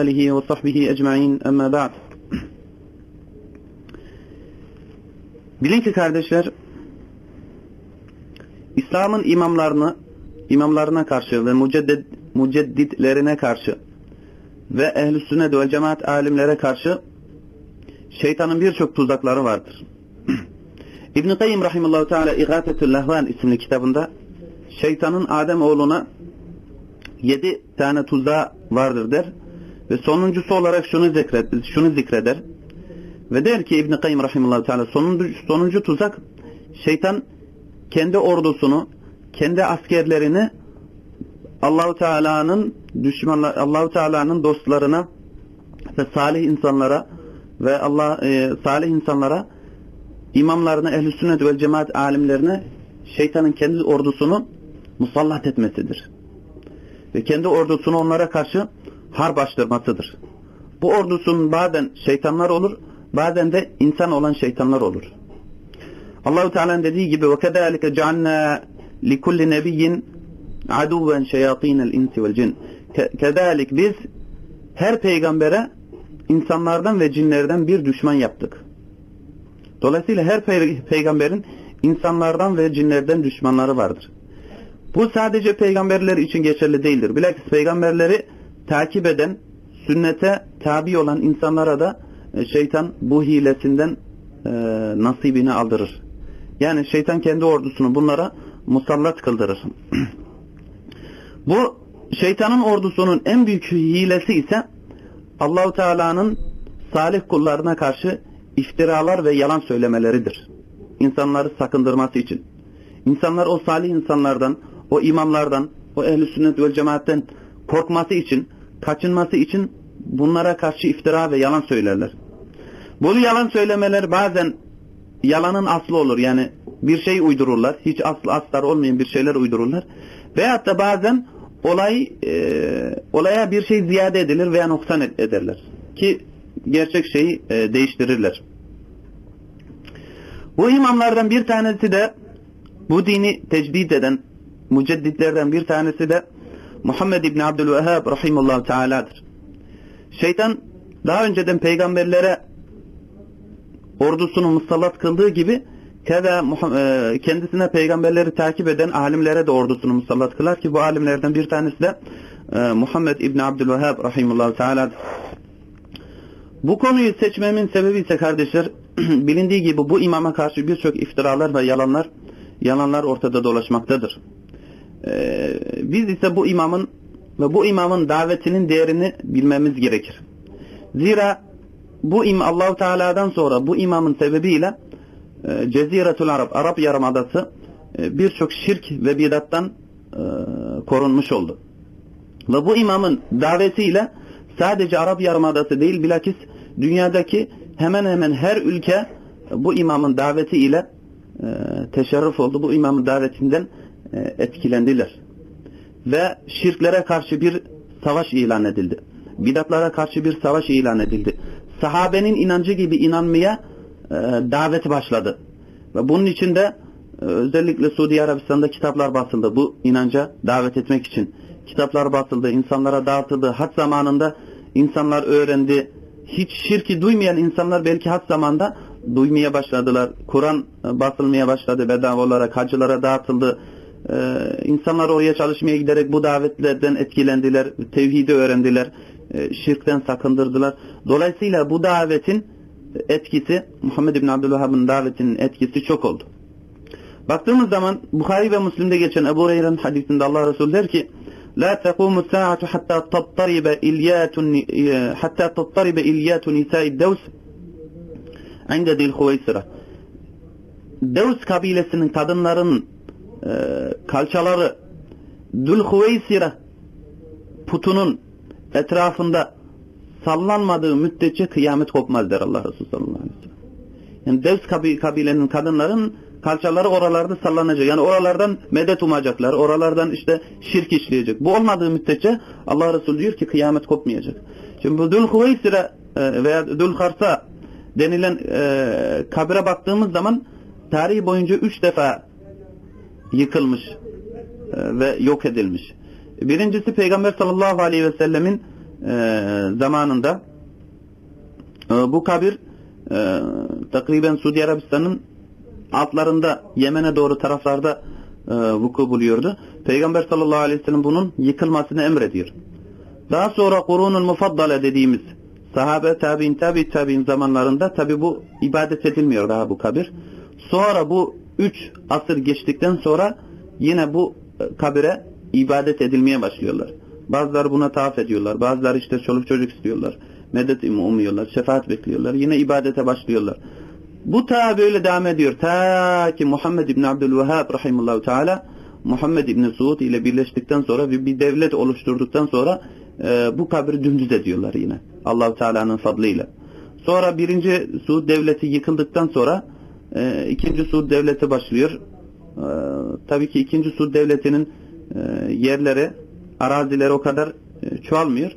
آله وصحبه أجمعين أما بعد Bilin ki kardeşler İslam'ın imamlarını imamlarına karşı ve müceddid, mücedditlerine karşı ve ehl-i sünnet ve cemaat alimlere karşı şeytanın birçok tuzakları vardır. İbn-i Kayyim Rahimullahu Teala İgâfetül Lehvan isimli kitabında şeytanın Adem oğluna yedi tane tuzağı vardır der ve sonuncusu olarak şunu zikreder, şunu zikreder ve der ki İbn-i Kayyim Rahimullahu Teala sonuncu, sonuncu tuzak şeytan kendi ordusunu kendi askerlerini Allahu Teala'nın düşmanlar Allahu Teala'nın dostlarına ve salih insanlara ve Allah e, salih insanlara imamlarına ehl sünnet ve cemaat alimlerine şeytanın kendi ordusunu musallat etmesidir. Ve kendi ordusunu onlara karşı harp açtırmasıdır. Bu ordusunun bazen şeytanlar olur, bazen de insan olan şeytanlar olur. Allahu Teala'nın dediği gibi ve kedalike cealna li kulli nebiyyin aduven şeyatinel insi vel cin. Kedalik biz her peygambere insanlardan ve cinlerden bir düşman yaptık. Dolayısıyla her peygamberin insanlardan ve cinlerden düşmanları vardır. Bu sadece peygamberler için geçerli değildir. Bilakis peygamberleri takip eden, sünnete tabi olan insanlara da e, şeytan bu hilesinden e, nasibini aldırır. Yani şeytan kendi ordusunu bunlara musallat kıldırır. bu şeytanın ordusunun en büyük hilesi ise Allahu Teala'nın salih kullarına karşı iftiralar ve yalan söylemeleridir. İnsanları sakındırması için. İnsanlar o salih insanlardan, o imamlardan, o ehli sünnet ve cemaatten korkması için, kaçınması için bunlara karşı iftira ve yalan söylerler. Bu yalan söylemeler bazen yalanın aslı olur. Yani bir şey uydururlar. Hiç aslı aslar olmayan bir şeyler uydururlar. Veyahut da bazen olay e, olaya bir şey ziyade edilir veya noksan ederler. Ki gerçek şeyi e, değiştirirler. Bu imamlardan bir tanesi de bu dini tecdid eden mücedditlerden bir tanesi de Muhammed İbni Abdülvehhab rahimullah teala'dır. Şeytan daha önceden peygamberlere ordusunu musallat kıldığı gibi e, kendisine peygamberleri takip eden alimlere de ordusunu musallat kılar ki bu alimlerden bir tanesi de e, Muhammed İbni Abdülvehhab rahimullah teala'dır. Bu konuyu seçmemin sebebi ise kardeşler bilindiği gibi bu imama karşı birçok iftiralar ve yalanlar yalanlar ortada dolaşmaktadır. Ee, biz ise bu imamın ve bu imamın davetinin değerini bilmemiz gerekir. Zira bu im Allahu Teala'dan sonra bu imamın sebebiyle e, Ceziretul Arap Arap Yarımadası e, birçok şirk ve bidattan e, korunmuş oldu. Ve bu imamın davetiyle sadece Arap Yarımadası değil bilakis dünyadaki hemen hemen her ülke bu imamın daveti ile e, teşerrüf oldu. Bu imamın davetinden etkilendiler. Ve şirklere karşı bir savaş ilan edildi. Bidatlara karşı bir savaş ilan edildi. Sahabenin inancı gibi inanmaya e, davet başladı. Ve bunun için de e, özellikle Suudi Arabistan'da kitaplar basıldı. Bu inanca davet etmek için. Kitaplar basıldı, insanlara dağıtıldı. Hat zamanında insanlar öğrendi, hiç şirki duymayan insanlar belki hat zamanda duymaya başladılar. Kur'an e, basılmaya başladı bedava olarak hacılara dağıtıldı. Ee, insanlar oraya çalışmaya giderek bu davetlerden etkilendiler, tevhidi öğrendiler, e, şirkten sakındırdılar. Dolayısıyla bu davetin etkisi, Muhammed İbn Abdülvahhab'ın davetinin etkisi çok oldu. Baktığımız zaman Bukhari ve Müslim'de geçen Ebu Reyra'nın hadisinde Allah Resulü der ki La tekumu sa'atu hatta tattaribe ilyatun e, hatta tattaribe ilyatun nisa'id devs inde dil huveysıra kabilesinin kadınların e, kalçaları Dülhüveysire putunun etrafında sallanmadığı müddetçe kıyamet kopmaz der Allah Resulü sallallahu aleyhi ve sellem. Yani Devs kabilenin kadınların kalçaları oralarda sallanacak. Yani oralardan medet umacaklar. Oralardan işte şirk işleyecek. Bu olmadığı müddetçe Allah Resulü diyor ki kıyamet kopmayacak. Şimdi bu Dülhüveysire e, veya Dülharsa denilen e, kabire baktığımız zaman tarihi boyunca üç defa yıkılmış e, ve yok edilmiş. Birincisi Peygamber sallallahu aleyhi ve sellemin zamanında bu kabir e, takriben Suudi Arabistan'ın altlarında Yemen'e doğru taraflarda e, vuku buluyordu. Peygamber sallallahu aleyhi ve sellem bunun yıkılmasını emrediyor. Daha sonra kurunun mufaddale dediğimiz sahabe tabi'in tabi tabi'in zamanlarında tabi bu ibadet edilmiyor daha bu kabir. Sonra bu üç asır geçtikten sonra yine bu e, kabire ibadet edilmeye başlıyorlar. Bazıları buna tavaf ediyorlar. Bazıları işte çoluk çocuk istiyorlar. Medet umuyorlar. Şefaat bekliyorlar. Yine ibadete başlıyorlar. Bu ta böyle devam ediyor. Ta ki Muhammed İbni Abdülvehhab rahimullahu teala Muhammed İbni Suud ile birleştikten sonra ve bir devlet oluşturduktan sonra e, bu kabri dümdüz ediyorlar yine. Allahu Teala'nın fadlıyla. Sonra birinci Suud devleti yıkıldıktan sonra e, ikinci Suud devleti başlıyor. E, tabii ki ikinci Suud devletinin e, yerleri, arazileri o kadar e, çoğalmıyor.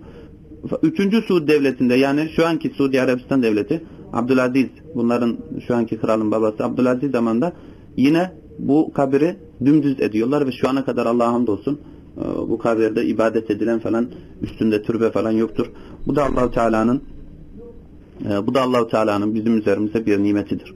Üçüncü Suud devletinde yani şu anki Suudi Arabistan devleti Abdülaziz bunların şu anki kralın babası Abdülaziz zamanında yine bu kabiri dümdüz ediyorlar ve şu ana kadar Allah'a hamdolsun e, bu kabirde ibadet edilen falan üstünde türbe falan yoktur. Bu da Allahu Teala'nın e, bu da Allahu Teala'nın bizim üzerimize bir nimetidir.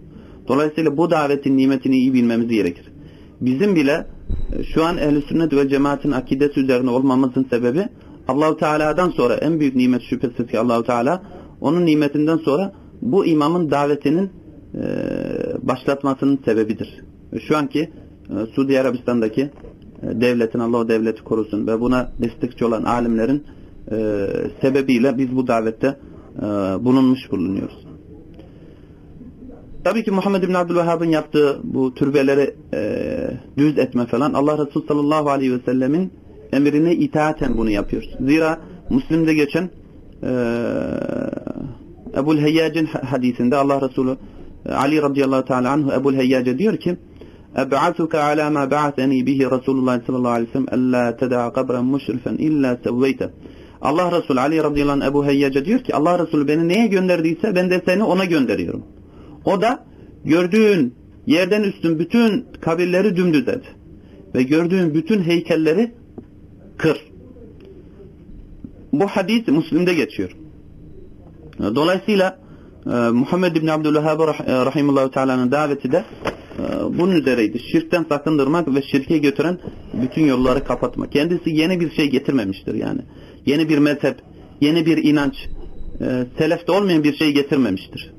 Dolayısıyla bu davetin nimetini iyi bilmemiz gerekir. Bizim bile e, şu an ehl sünnet ve cemaatin akidesi üzerine olmamızın sebebi Allahu Teala'dan sonra en büyük nimet şüphesiz ki Allahu Teala onun nimetinden sonra bu imamın davetinin e, başlatmasının sebebidir. Şu anki e, Suudi Arabistan'daki e, devletin Allah devleti korusun ve buna destekçi olan alimlerin e, sebebiyle biz bu davette e, bulunmuş bulunuyoruz. Tabii ki Muhammed bin Abdülvehhab'ın yaptığı bu türbeleri e, düz etme falan Allah Resulü sallallahu aleyhi ve sellemin emrine itaaten bunu yapıyoruz. Zira Müslim'de geçen e, Ebul Heyyac'ın hadisinde Allah Resulü Ali radıyallahu teala anhu Ebul Heyyac'a diyor ki Eb'atuka ala ma ba'athani bihi Resulullah sallallahu aleyhi ve sellem alla ted'a kabran müşrifen illa sevveyte Allah Resulü Ali radıyallahu anh Ebu Heyyac'a diyor ki Allah Resulü beni neye gönderdiyse ben de seni ona gönderiyorum. O da gördüğün yerden üstün bütün kabirleri dümdüz et. Ve gördüğün bütün heykelleri kır. Bu hadis Müslim'de geçiyor. Dolayısıyla e, Muhammed bin Abdülvehhab e, rahimullahu teala'nın daveti de e, bunun üzereydi. Şirkten sakındırmak ve şirke götüren bütün yolları kapatmak. Kendisi yeni bir şey getirmemiştir yani. Yeni bir mezhep, yeni bir inanç, selefte olmayan bir şey getirmemiştir.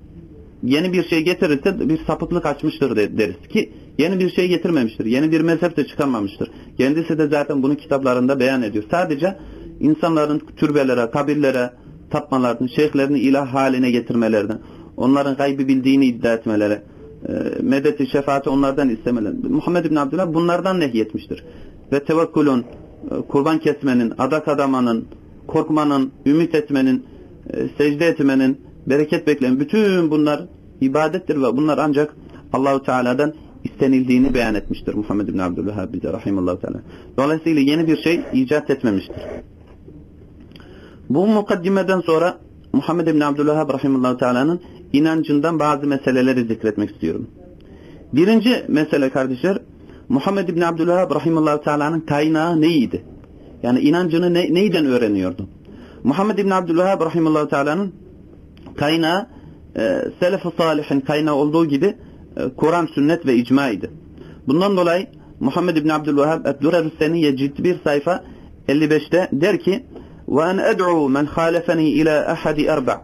Yeni bir şey getirirse bir sapıklık açmıştır deriz ki yeni bir şey getirmemiştir. Yeni bir mezhep de çıkarmamıştır. Kendisi de zaten bunu kitaplarında beyan ediyor. Sadece insanların türbelere, kabirlere, tapmalarını, şeyhlerini ilah haline getirmelerini, onların gaybı bildiğini iddia etmeleri, e, medeti, şefaati onlardan istemeleri. Muhammed bin Abdullah bunlardan nehyetmiştir. Ve tevekkulun, e, kurban kesmenin, adak adamanın, korkmanın, ümit etmenin, e, secde etmenin, bereket bekleyen bütün bunlar ibadettir ve bunlar ancak Allahu Teala'dan istenildiğini beyan etmiştir Muhammed bin Abdülvehhab bize rahimallahu teala. Dolayısıyla yeni bir şey icat etmemiştir. Bu mukaddimeden sonra Muhammed bin Abdülvehhab rahimallahu teala'nın inancından bazı meseleleri zikretmek istiyorum. Birinci mesele kardeşler Muhammed bin Abdülvehhab rahimallahu teala'nın kaynağı neydi? Yani inancını ne, neyden öğreniyordu? Muhammed bin Abdülvehhab rahimallahu teala'nın kaynağı e, selef-i salihin kaynağı olduğu gibi e, Kur'an, sünnet ve icma idi. Bundan dolayı Muhammed bin Abdülvehhab Ebdurer Hüseyin'e cilt bir sayfa 55'te der ki وَاَنْ اَدْعُوا مَنْ خَالَفَنِي اِلَى اَحَدِ اَرْبَعٍ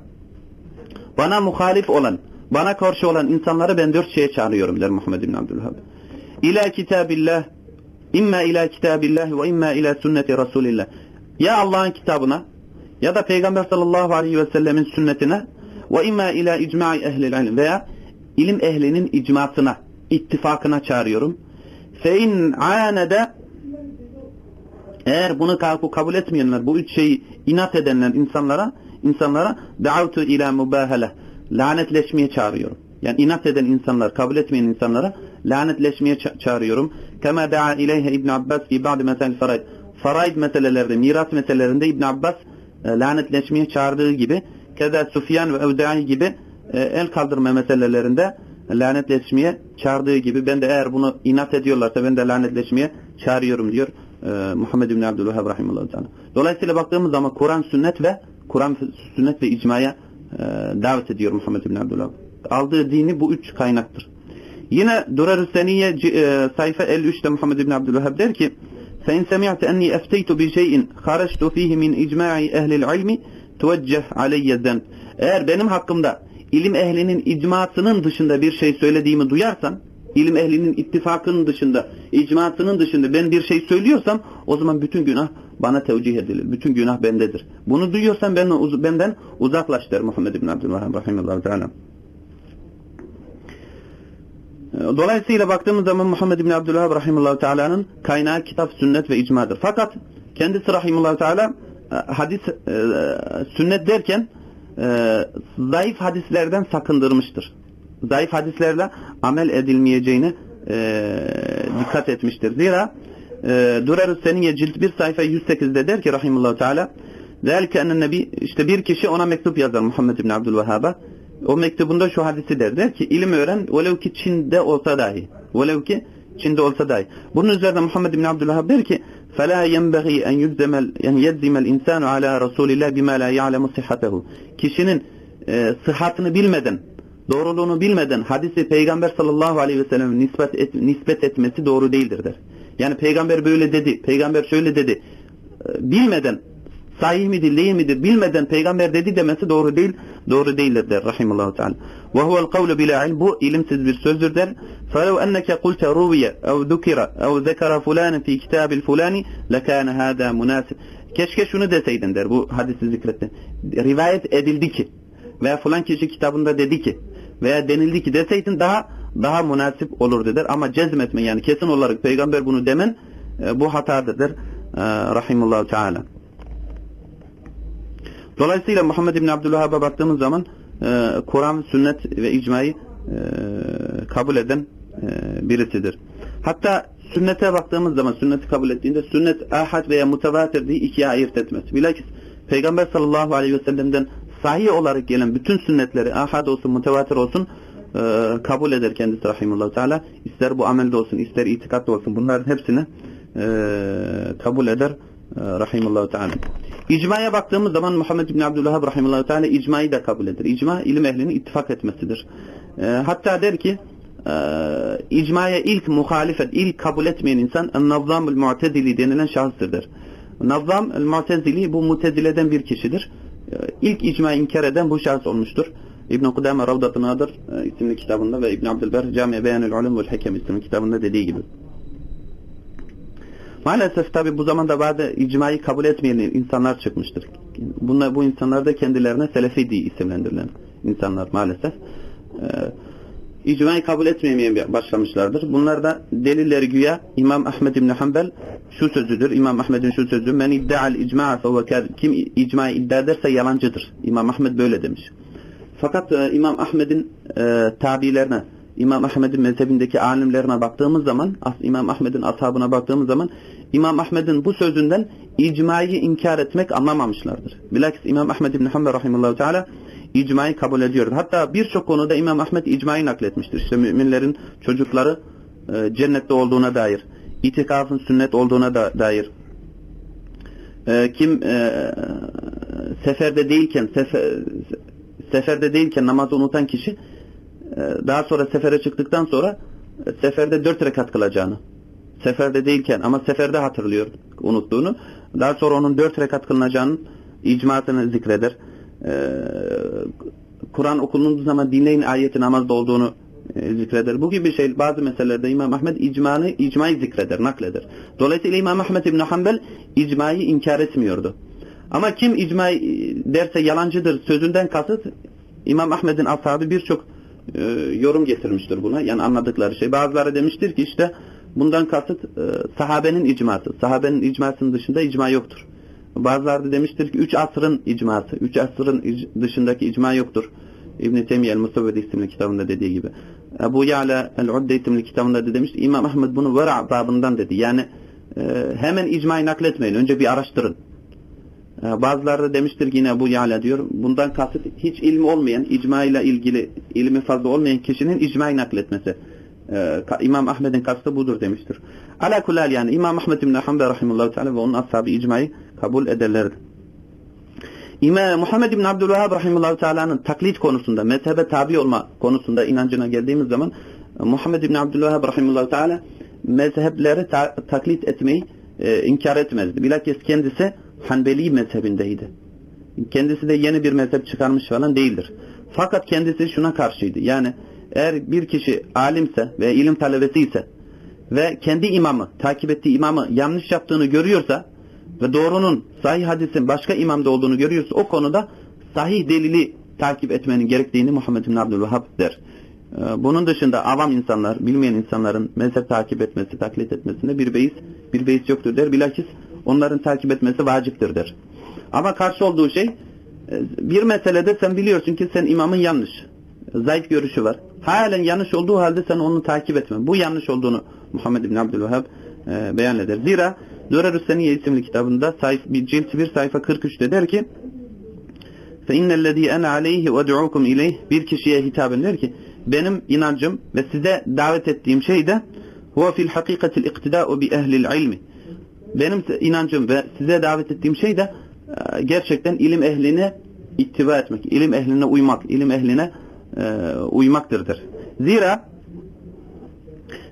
Bana muhalif olan, bana karşı olan insanları ben dört şeye çağırıyorum der Muhammed bin Abdülvehhab. İlâ kitabillah, imma ila kitabillah ve imma ila sünneti Resulillah. Ya Allah'ın kitabına ya da Peygamber sallallahu aleyhi ve sellemin sünnetine ve imma ila icma'i ehlil ilim veya ilim ehlinin icmasına, ittifakına çağırıyorum. Fe in anede eğer bunu kabul etmeyenler, bu üç şeyi inat edenler insanlara, insanlara da'avtu ila mubahale, lanetleşmeye çağırıyorum. Yani inat eden insanlar, kabul etmeyen insanlara lanetleşmeye çağırıyorum. Kema da'a ileyhe İbn Abbas fi ba'd mesel faraid. Faraid meselelerde, miras meselelerinde İbn Abbas e, lanetleşmeye çağırdığı gibi, keda Sufyan ve Evdai gibi e, el kaldırma meselelerinde lanetleşmeye çağırdığı gibi ben de eğer bunu inat ediyorlarsa ben de lanetleşmeye çağırıyorum diyor e, Muhammed bin Abdülvahhab rahimehullah teala. Dolayısıyla baktığımız zaman Kur'an sünnet ve Kur'an sünnet ve icmaya e, davet ediyor Muhammed bin Abdülvahhab. Aldığı dini bu üç kaynaktır. Yine Durar Seniye e, sayfa 53'te Muhammed bin Abdülvahhab der ki: "Sen semi'te enni efteytu bi şey'in kharajtu fihi min icma'i ehli'l ilmi" tuveceh aleyye zenb. Eğer benim hakkımda ilim ehlinin icmasının dışında bir şey söylediğimi duyarsan, ilim ehlinin ittifakının dışında, icmasının dışında ben bir şey söylüyorsam o zaman bütün günah bana tevcih edilir. Bütün günah bendedir. Bunu duyuyorsan benden, benden uzaklaş der Muhammed İbn Abdülvahhab Rahimallahu Teala. Dolayısıyla baktığımız zaman Muhammed İbn Abdülvahhab Rahimallahu Teala'nın kaynağı kitap, sünnet ve icmadır. Fakat kendisi Rahimallahu Teala hadis, e, sünnet derken e, zayıf hadislerden sakındırmıştır. Zayıf hadislerle amel edilmeyeceğine e, dikkat etmiştir. Zira e, Durer-ü Seniye cilt 1 sayfa 108'de der ki rahimullahu teala Zelke enen nebi işte bir kişi ona mektup yazar Muhammed bin Abdülvehhab'a. O mektubunda şu hadisi der. Der ki ilim öğren velev ki Çin'de olsa dahi. Velev ki Çin'de olsa dahi. Bunun üzerine Muhammed bin Abdülvehhab der ki فَلَا يَنْبَغِي اَنْ يُلْزَمَ yani يَلْزِمَ الْاِنْسَانُ عَلَى رَسُولِ اللّٰهِ بِمَا لَا يَعْلَمُ صِحَّتَهُ Kişinin e, sıhhatını bilmeden, doğruluğunu bilmeden hadisi Peygamber sallallahu aleyhi ve sellem nispet, et, nispet etmesi doğru değildir der. Yani Peygamber böyle dedi, Peygamber şöyle dedi. E, bilmeden, sahih midir, değil midir, bilmeden Peygamber dedi demesi doğru değil, doğru değildir der rahimallahu teala. Ve huvel kavlu bila ilm, bu ilimsiz bir sözdür der. فَلَوْ اَنَّكَ قُلْتَ رُوِيَ اَوْ ذُكِرَ اَوْ ذَكَرَ فُلَانٍ فِي كِتَابِ الْفُلَانِ لَكَانَ هَذَا مُنَاسِبٍ Keşke şunu deseydin der bu hadisi zikretti. Rivayet edildi ki veya falan kişi kitabında dedi ki veya denildi ki deseydin daha daha münasip olur der. Ama cezmetme yani kesin olarak peygamber bunu demen e, bu hatadır der. E, rahimullahu teala. Dolayısıyla Muhammed bin Abdülvahhab'a baktığımız zaman e, Kur'an, sünnet ve icmayı e, kabul eden e, birisidir. Hatta sünnete baktığımız zaman sünneti kabul ettiğinde sünnet ahad veya mutevatir diye ikiye ayırt etmesi. Bilakis Peygamber sallallahu aleyhi ve sellem'den sahih olarak gelen bütün sünnetleri ahad olsun mutevatir olsun e, kabul eder kendisi rahimullahu teala. İster bu amelde olsun ister itikatta olsun bunların hepsini kabul eder e, rahimullahu teala. İcmaya baktığımız zaman Muhammed bin Abdülvahhab rahimullahu teala icmayı da kabul eder. İcma ilim ehlinin ittifak etmesidir. E, hatta der ki e, icmaya ilk muhalefet, ilk kabul etmeyen insan Navzam-ül Mu'tezili denilen şahıstır der. Navzam-ül Mu'tezili bu mutezileden bir kişidir. E, ilk icmayı inkar eden bu şahıs olmuştur. İbn-i Kudame Ravdat-ı Nadir e, isimli kitabında ve İbn Abdülber Cami-i Beyanül Ulum vel Hekem isimli kitabında dediği gibi. Maalesef tabi bu zamanda bazı icmayı kabul etmeyen insanlar çıkmıştır. Bunlar, bu insanlar da kendilerine Selefi diye isimlendirilen insanlar maalesef. Ee, icmayı kabul etmemeye başlamışlardır. Bunlar da delilleri güya İmam Ahmed İbni Hanbel şu sözüdür. İmam Ahmed'in şu sözü men iddia'l icma'a kim icmayı iddia ederse yalancıdır. İmam Ahmed böyle demiş. Fakat e, İmam Ahmed'in e, tabilerine İmam Ahmed'in mezhebindeki alimlerine baktığımız zaman İmam Ahmed'in ashabına baktığımız zaman İmam Ahmed'in bu sözünden icmayı inkar etmek anlamamışlardır. Bilakis İmam Ahmed İbni Hanbel rahimahullahu teala icmayı kabul ediyor. Hatta birçok konuda İmam Ahmed icmayı nakletmiştir. İşte müminlerin çocukları e, cennette olduğuna dair, itikafın sünnet olduğuna da, dair. E, kim e, seferde değilken sefer, seferde değilken namazı unutan kişi e, daha sonra sefere çıktıktan sonra e, seferde dört rekat kılacağını seferde değilken ama seferde hatırlıyor unuttuğunu. Daha sonra onun dört rekat kılınacağının icmatını zikreder. Ee, Kur'an okunduğu zaman dinleyin ayeti namazda olduğunu e, zikreder. Bu gibi şey bazı meselelerde İmam Ahmed icmanı, icmayı zikreder, nakleder. Dolayısıyla İmam Ahmed İbn Hanbel icmayı inkar etmiyordu. Ama kim icmayı derse yalancıdır sözünden kasıt İmam Ahmed'in ashabı birçok e, yorum getirmiştir buna. Yani anladıkları şey. Bazıları demiştir ki işte Bundan kasıt e, sahabenin icması. Sahabenin icmasının dışında icma yoktur. Bazıları da demiştir ki üç asrın icması. Üç asrın dışındaki icma yoktur. İbn-i Teymiye el-Musavvedi isimli kitabında dediği gibi. Ebu Ya'la el-Udde isimli kitabında da demiş İmam Ahmed bunu vera babından dedi. Yani e, hemen icmayı nakletmeyin. Önce bir araştırın. E, bazıları da demiştir ki yine bu Ya'la diyor. Bundan kasıt hiç ilmi olmayan, icma ile ilgili ilmi fazla olmayan kişinin icmayı nakletmesi. Ee, İmam Ahmed'in kastı budur demiştir. Ala kulal yani İmam Ahmed İbn Hanbel rahimehullah teala ve onun ashabı icmayı kabul ederlerdi. İmam Muhammed bin Abdülvahhab rahimehullah teala'nın taklit konusunda, mezhebe tabi olma konusunda inancına geldiğimiz zaman Muhammed bin Abdülvahhab rahimehullah teala mezhepleri ta taklit etmeyi e, inkar etmezdi. Bilakis kendisi Hanbeli mezhebindeydi. Kendisi de yeni bir mezhep çıkarmış falan değildir. Fakat kendisi şuna karşıydı. Yani eğer bir kişi alimse ve ilim talebesi ise ve kendi imamı, takip ettiği imamı yanlış yaptığını görüyorsa ve doğrunun sahih hadisin başka imamda olduğunu görüyorsa o konuda sahih delili takip etmenin gerektiğini Muhammed bin Abdülvahhab der. Ee, bunun dışında avam insanlar, bilmeyen insanların mezhep takip etmesi, taklit etmesinde bir beis, bir beis yoktur der. Bilakis onların takip etmesi vaciptir der. Ama karşı olduğu şey e, bir meselede sen biliyorsun ki sen imamın yanlış. Zayıf görüşü var Halen yanlış olduğu halde sen onu takip etme. Bu yanlış olduğunu Muhammed bin Abdülvahhab e, beyan eder. Zira Dürerü Seniye isimli kitabında sayf, bir cilt 1 sayfa 43'te der ki فَاِنَّ الَّذ۪ي اَنَا عَلَيْهِ وَدُعُوكُمْ اِلَيْهِ Bir kişiye hitaben der ki benim inancım ve size davet ettiğim şey de huve fil hakikatil iktida'u bi ehlil ilmi. Benim inancım ve size davet ettiğim şey de e, gerçekten ilim ehline ittiba etmek, ilim ehline uymak, ilim ehline e, uymaktırdır. Zira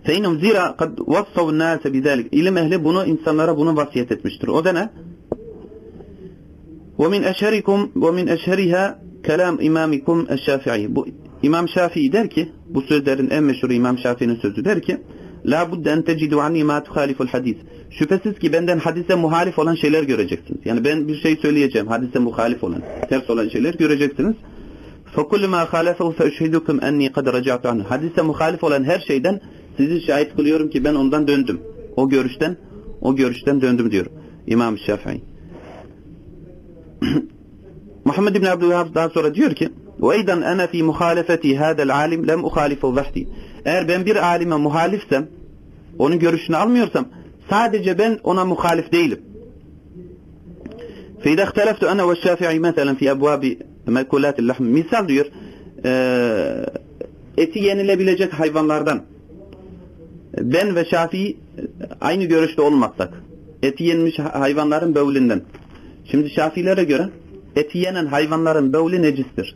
فَاِنُمْ zira kad وَصَّوُ النَّاسَ بِذَٰلِكَ İlim ehli bunu insanlara bunu vasiyet etmiştir. O da ne? وَمِنْ اَشْهَرِكُمْ وَمِنْ اَشْهَرِهَا kelam imamikum eşşafi'i. Bu İmam Şafii der ki, bu sözlerin en meşhur İmam Şafii'nin sözü der ki, La budde en tecidu anni ma tuhaliful hadis. Şüphesiz ki benden hadise muhalif olan şeyler göreceksiniz. Yani ben bir şey söyleyeceğim, hadise muhalif olan, ters olan şeyler göreceksiniz. فَكُلُّ مَا خَالَفَهُ فَاُشْهِدُكُمْ اَنِّي قَدْ رَجَعْتُ عَنْهُ Hadise muhalif olan her şeyden sizi şahit kılıyorum ki ben ondan döndüm. O görüşten, o görüşten döndüm diyor İmam Şafii. Muhammed bin Abdülvahhab daha sonra diyor ki وَاَيْدًا اَنَا ف۪ي مُخَالَفَتِي هَذَا الْعَالِمْ لَمْ اُخَالِفُ وَحْدِي Eğer ben bir alime muhalifsem, onun görüşünü almıyorsam, sadece ben ona muhalif değilim. فَاِذَا اخْتَلَفْتُ اَنَا وَالشَّافِعِي مَثَلًا فِي أَبْوَابِ mekullatil lahm. Misal diyor e, eti yenilebilecek hayvanlardan ben ve Şafii aynı görüşte olmasak eti yenmiş hayvanların böğlünden. Şimdi Şafiilere göre eti yenen hayvanların böğlü necistir.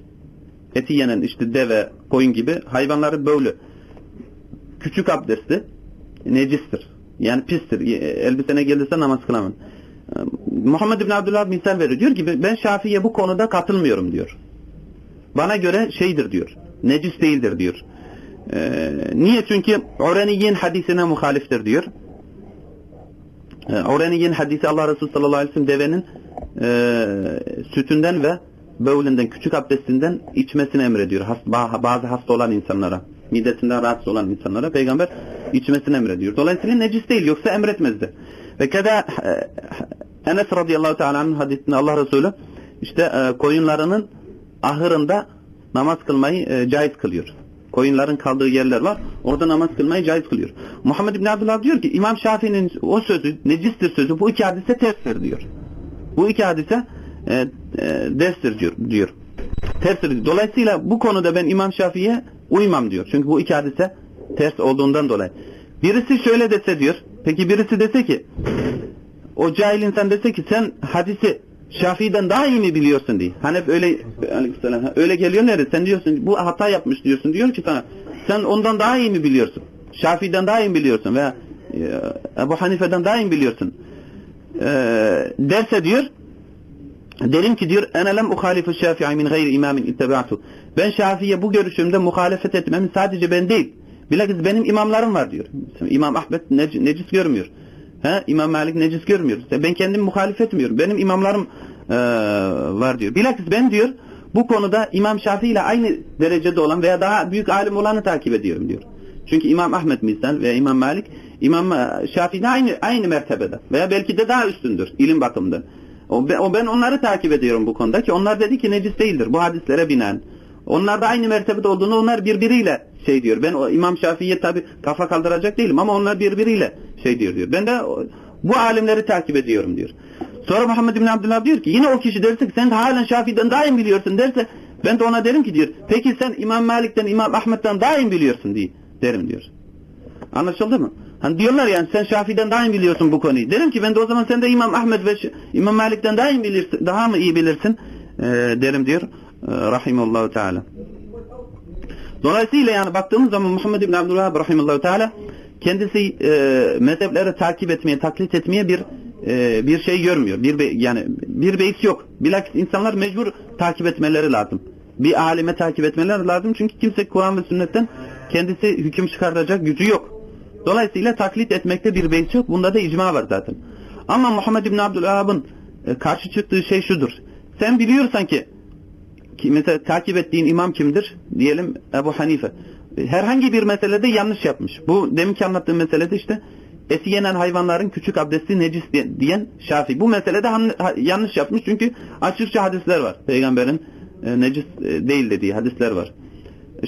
Eti yenen işte deve, koyun gibi hayvanların böğlü küçük abdesti necistir. Yani pistir. Elbisene gelirse namaz kılamın. Muhammed bin Abdullah misal veriyor. Diyor ki ben Şafii'ye bu konuda katılmıyorum diyor. Bana göre şeydir diyor. Necis değildir diyor. Ee, niye? Çünkü Ureniyin hadisine muhaliftir diyor. Ee, Ureniyin hadisi Allah Resulü sallallahu aleyhi ve sellem devenin e, sütünden ve bövlünden, küçük abdestinden içmesini emrediyor. Has, bazı hasta olan insanlara, midesinden rahatsız olan insanlara peygamber içmesini emrediyor. Dolayısıyla necis değil, yoksa emretmezdi. Ve kada Enes radıyallahu teala'nın hadisinde Allah Resulü işte e, koyunlarının ahırında namaz kılmayı e, caiz kılıyor. Koyunların kaldığı yerler var. Orada namaz kılmayı caiz kılıyor. Muhammed bin Abdullah diyor ki İmam Şafii'nin o sözü necistir sözü bu iki hadise terstir diyor. Bu iki hadise e, e, derstir diyor. diyor. Terstir. Dolayısıyla bu konuda ben İmam Şafii'ye uymam diyor. Çünkü bu iki hadise ters olduğundan dolayı. Birisi şöyle dese diyor. Peki birisi dese ki o cahil insan dese ki sen hadisi Şafii'den daha iyi mi biliyorsun diye. Hani öyle öyle geliyor nerede? Sen diyorsun bu hata yapmış diyorsun. Diyor ki sana sen ondan daha iyi mi biliyorsun? Şafii'den daha iyi mi biliyorsun? Veya e, Ebu Hanife'den daha iyi mi biliyorsun? e, derse diyor derim ki diyor ene lem uhalifu şafi'i min gayri imamin ittebaatu ben Şafii'ye bu görüşümde muhalefet etmem sadece ben değil bilakis benim imamlarım var diyor İmam Ahmet nec necis görmüyor He? İmam Malik necis görmüyor ben kendim muhalif etmiyorum benim imamlarım e, var diyor bilakis ben diyor bu konuda İmam Şafii ile aynı derecede olan veya daha büyük alim olanı takip ediyorum diyor çünkü İmam Ahmet misal veya İmam Malik İmam e, Şafii'de aynı aynı mertebede veya belki de daha üstündür ilim bakımından. O ben onları takip ediyorum bu konuda ki onlar dedi ki necis değildir bu hadislere binen. Onlar da aynı mertebede olduğunu onlar birbiriyle şey diyor. Ben İmam Şafii'ye tabi kafa kaldıracak değilim ama onlar birbiriyle şey diyor diyor. Ben de bu alimleri takip ediyorum diyor. Sonra Muhammed bin Abdullah diyor ki yine o kişi derse ki sen halen Şafii'den iyi biliyorsun derse ben de ona derim ki diyor peki sen İmam Malik'ten İmam Ahmet'ten iyi biliyorsun diye derim diyor. Anlaşıldı mı? Hani diyorlar yani sen Şafii'den iyi biliyorsun bu konuyu. Derim ki ben de o zaman sen de İmam Ahmed ve İmam Malik'ten iyi bilirsin, daha mı iyi bilirsin? e, derim diyor e, rahimullahu teala. Dolayısıyla yani baktığımız zaman Muhammed bin Abdülvahhab rahimullahu teala kendisi e, mezhepleri takip etmeye, taklit etmeye bir e, bir şey görmüyor. Bir yani bir beis yok. Bilakis insanlar mecbur takip etmeleri lazım. Bir alime takip etmeleri lazım. Çünkü kimse Kur'an ve sünnetten kendisi hüküm çıkartacak gücü yok. Dolayısıyla taklit etmekte bir beis yok. Bunda da icma var zaten. Ama Muhammed bin Abdülvahhab'ın e, karşı çıktığı şey şudur. Sen biliyorsan ki mesela takip ettiğin imam kimdir? Diyelim Ebu Hanife. Herhangi bir meselede yanlış yapmış. Bu deminki anlattığım meselede işte eti yenen hayvanların küçük abdesti necis diyen Şafi. Bu meselede yanlış yapmış çünkü açıkça hadisler var. Peygamberin e, necis e, değil dediği hadisler var.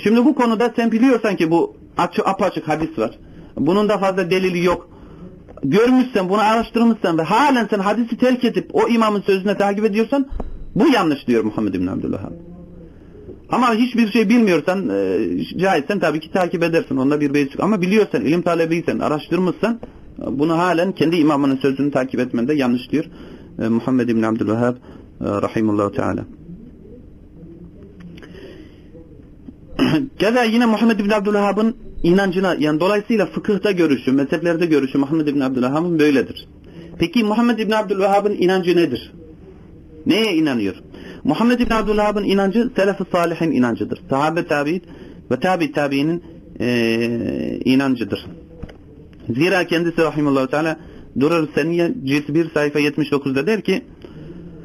Şimdi bu konuda sen biliyorsan ki bu açık apaçık hadis var. Bunun da fazla delili yok. Görmüşsen, bunu araştırmışsan ve halen sen hadisi terk edip o imamın sözüne takip ediyorsan bu yanlış diyor Muhammed bin Abdülvahhab. Ama hiçbir şey bilmiyorsan, e, caizsen tabii ki takip edersin. Onda bir beis yok. Ama biliyorsan, ilim talebiysen, araştırmışsan bunu halen kendi imamının sözünü takip etmende yanlış diyor. E, Muhammed bin Abdülvahhab e, rahimullahu teala. Keza yine Muhammed bin Abdülvahhab'ın inancına yani dolayısıyla fıkıhta görüşü, mezheplerde görüşü Muhammed bin Abdülvahhab'ın böyledir. Peki Muhammed bin Abdülvahhab'ın inancı nedir? Neye inanıyor? Muhammed bin Abdülvahhab'ın inancı selef-i salihin inancıdır. Sahabe tabi'in ve tabi tabi'inin e, inancıdır. Zira kendisi rahimullahu teala Durar Seniye cilt 1 sayfa 79'da der ki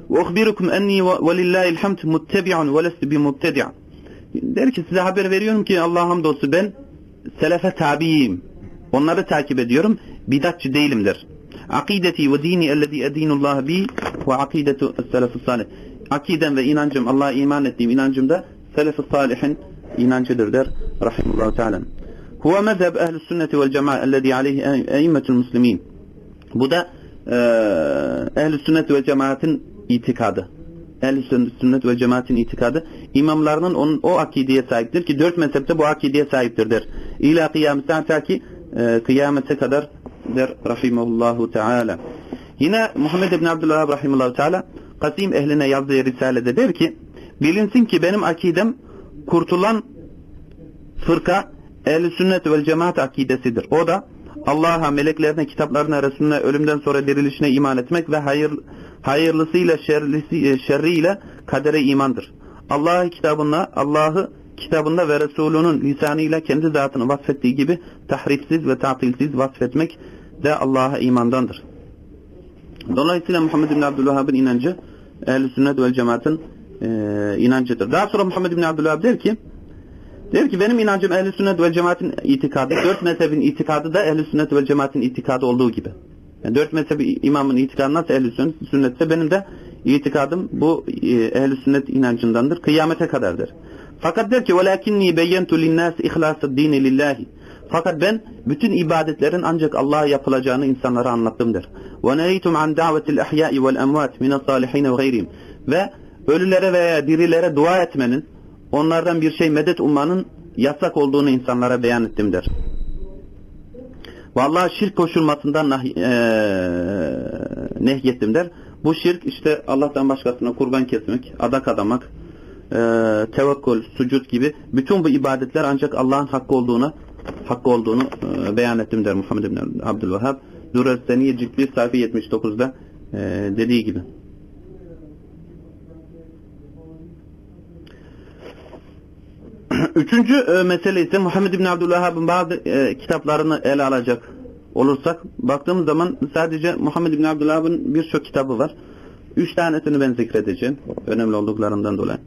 وَاُخْبِرُكُمْ اَنِّي وَلِلّٰهِ الْحَمْدِ مُتَّبِعًا وَلَسْتُ بِمُبْتَدِعًا Der ki size haber veriyorum ki Allah'a hamdolsun ben selefe tabiyim. Onları takip ediyorum. Bidatçı değilim der. Akideti ve dini ellezî edînullah bi ve akidetu selefus salih. Akidem ve inancım Allah'a iman ettiğim inancım da selefus salihin inancıdır der. Rahimullahu teala. Huve mezheb ehl sünneti vel cema'a ellezî aleyhi eimmetul muslimin. Bu da e, ehl sünnet ve cemaatin itikadı. ehl sünnet ve cemaatin itikadı imamlarının onun, o akideye sahiptir ki dört mezhepte bu akideye sahiptir der. İlâ kıyamete ta ki e, kıyamete kadar der rahimahullahu teala. Yine Muhammed bin Abdülvahhab rahimahullahu teala Kasim ehline yazdığı risalede der ki bilinsin ki benim akidem kurtulan fırka ehl sünnet ve cemaat akidesidir. O da Allah'a, meleklerine, kitaplarına, Resulüne, ölümden sonra dirilişine iman etmek ve hayır, hayırlısıyla şerlisi, e, şerriyle kadere imandır. Allah'ı kitabında, Allah'ı kitabında ve Resulünün lisanıyla kendi zatını vasfettiği gibi tahrifsiz ve tatilsiz vasfetmek de Allah'a imandandır. Dolayısıyla Muhammed bin Abdülvahhab'ın inancı ehl sünnet ve cemaatin e, inancıdır. Daha sonra Muhammed bin Abdülvahhab der ki der ki benim inancım ehl sünnet ve cemaatin itikadı. Dört mezhebin itikadı da ehl sünnet ve cemaatin itikadı olduğu gibi. Yani dört mezhebi imamın itikadı nasıl ehl sünnet, sünnetse benim de itikadım bu e, ehl sünnet inancındandır. Kıyamete kadardır. Fakat der ki وَلَاكِنِّي بَيَّنْتُ لِلنَّاسِ اِخْلَاسَ الدِّينِ لِلّٰهِ Fakat ben bütün ibadetlerin ancak Allah'a yapılacağını insanlara anlattım der. وَنَهِيتُمْ عَنْ دَعْوَةِ الْاَحْيَاءِ وَالْاَمْوَاتِ مِنَ الصَّالِحِينَ وَغَيْرِهِمْ Ve ölülere veya dirilere dua etmenin, onlardan bir şey medet ummanın yasak olduğunu insanlara beyan ettim der. Vallahi şirk koşulmasından nah e, nehyettim der. Bu şirk işte Allah'tan başkasına kurban kesmek, adak adamak, e, tevekkül, sucud gibi bütün bu ibadetler ancak Allah'ın hakkı olduğunu hakkı olduğunu e, beyan ettim der Muhammed bin Abdülvahhab. Durer Seniye 1 sayfa 79'da e, dediği gibi. Üçüncü e, mesele ise Muhammed bin Abdülvahhab'ın bazı e, kitaplarını ele alacak olursak baktığımız zaman sadece Muhammed bin Abdülvahhab'ın birçok kitabı var. Üç tanesini ben zikredeceğim. Önemli olduklarından dolayı.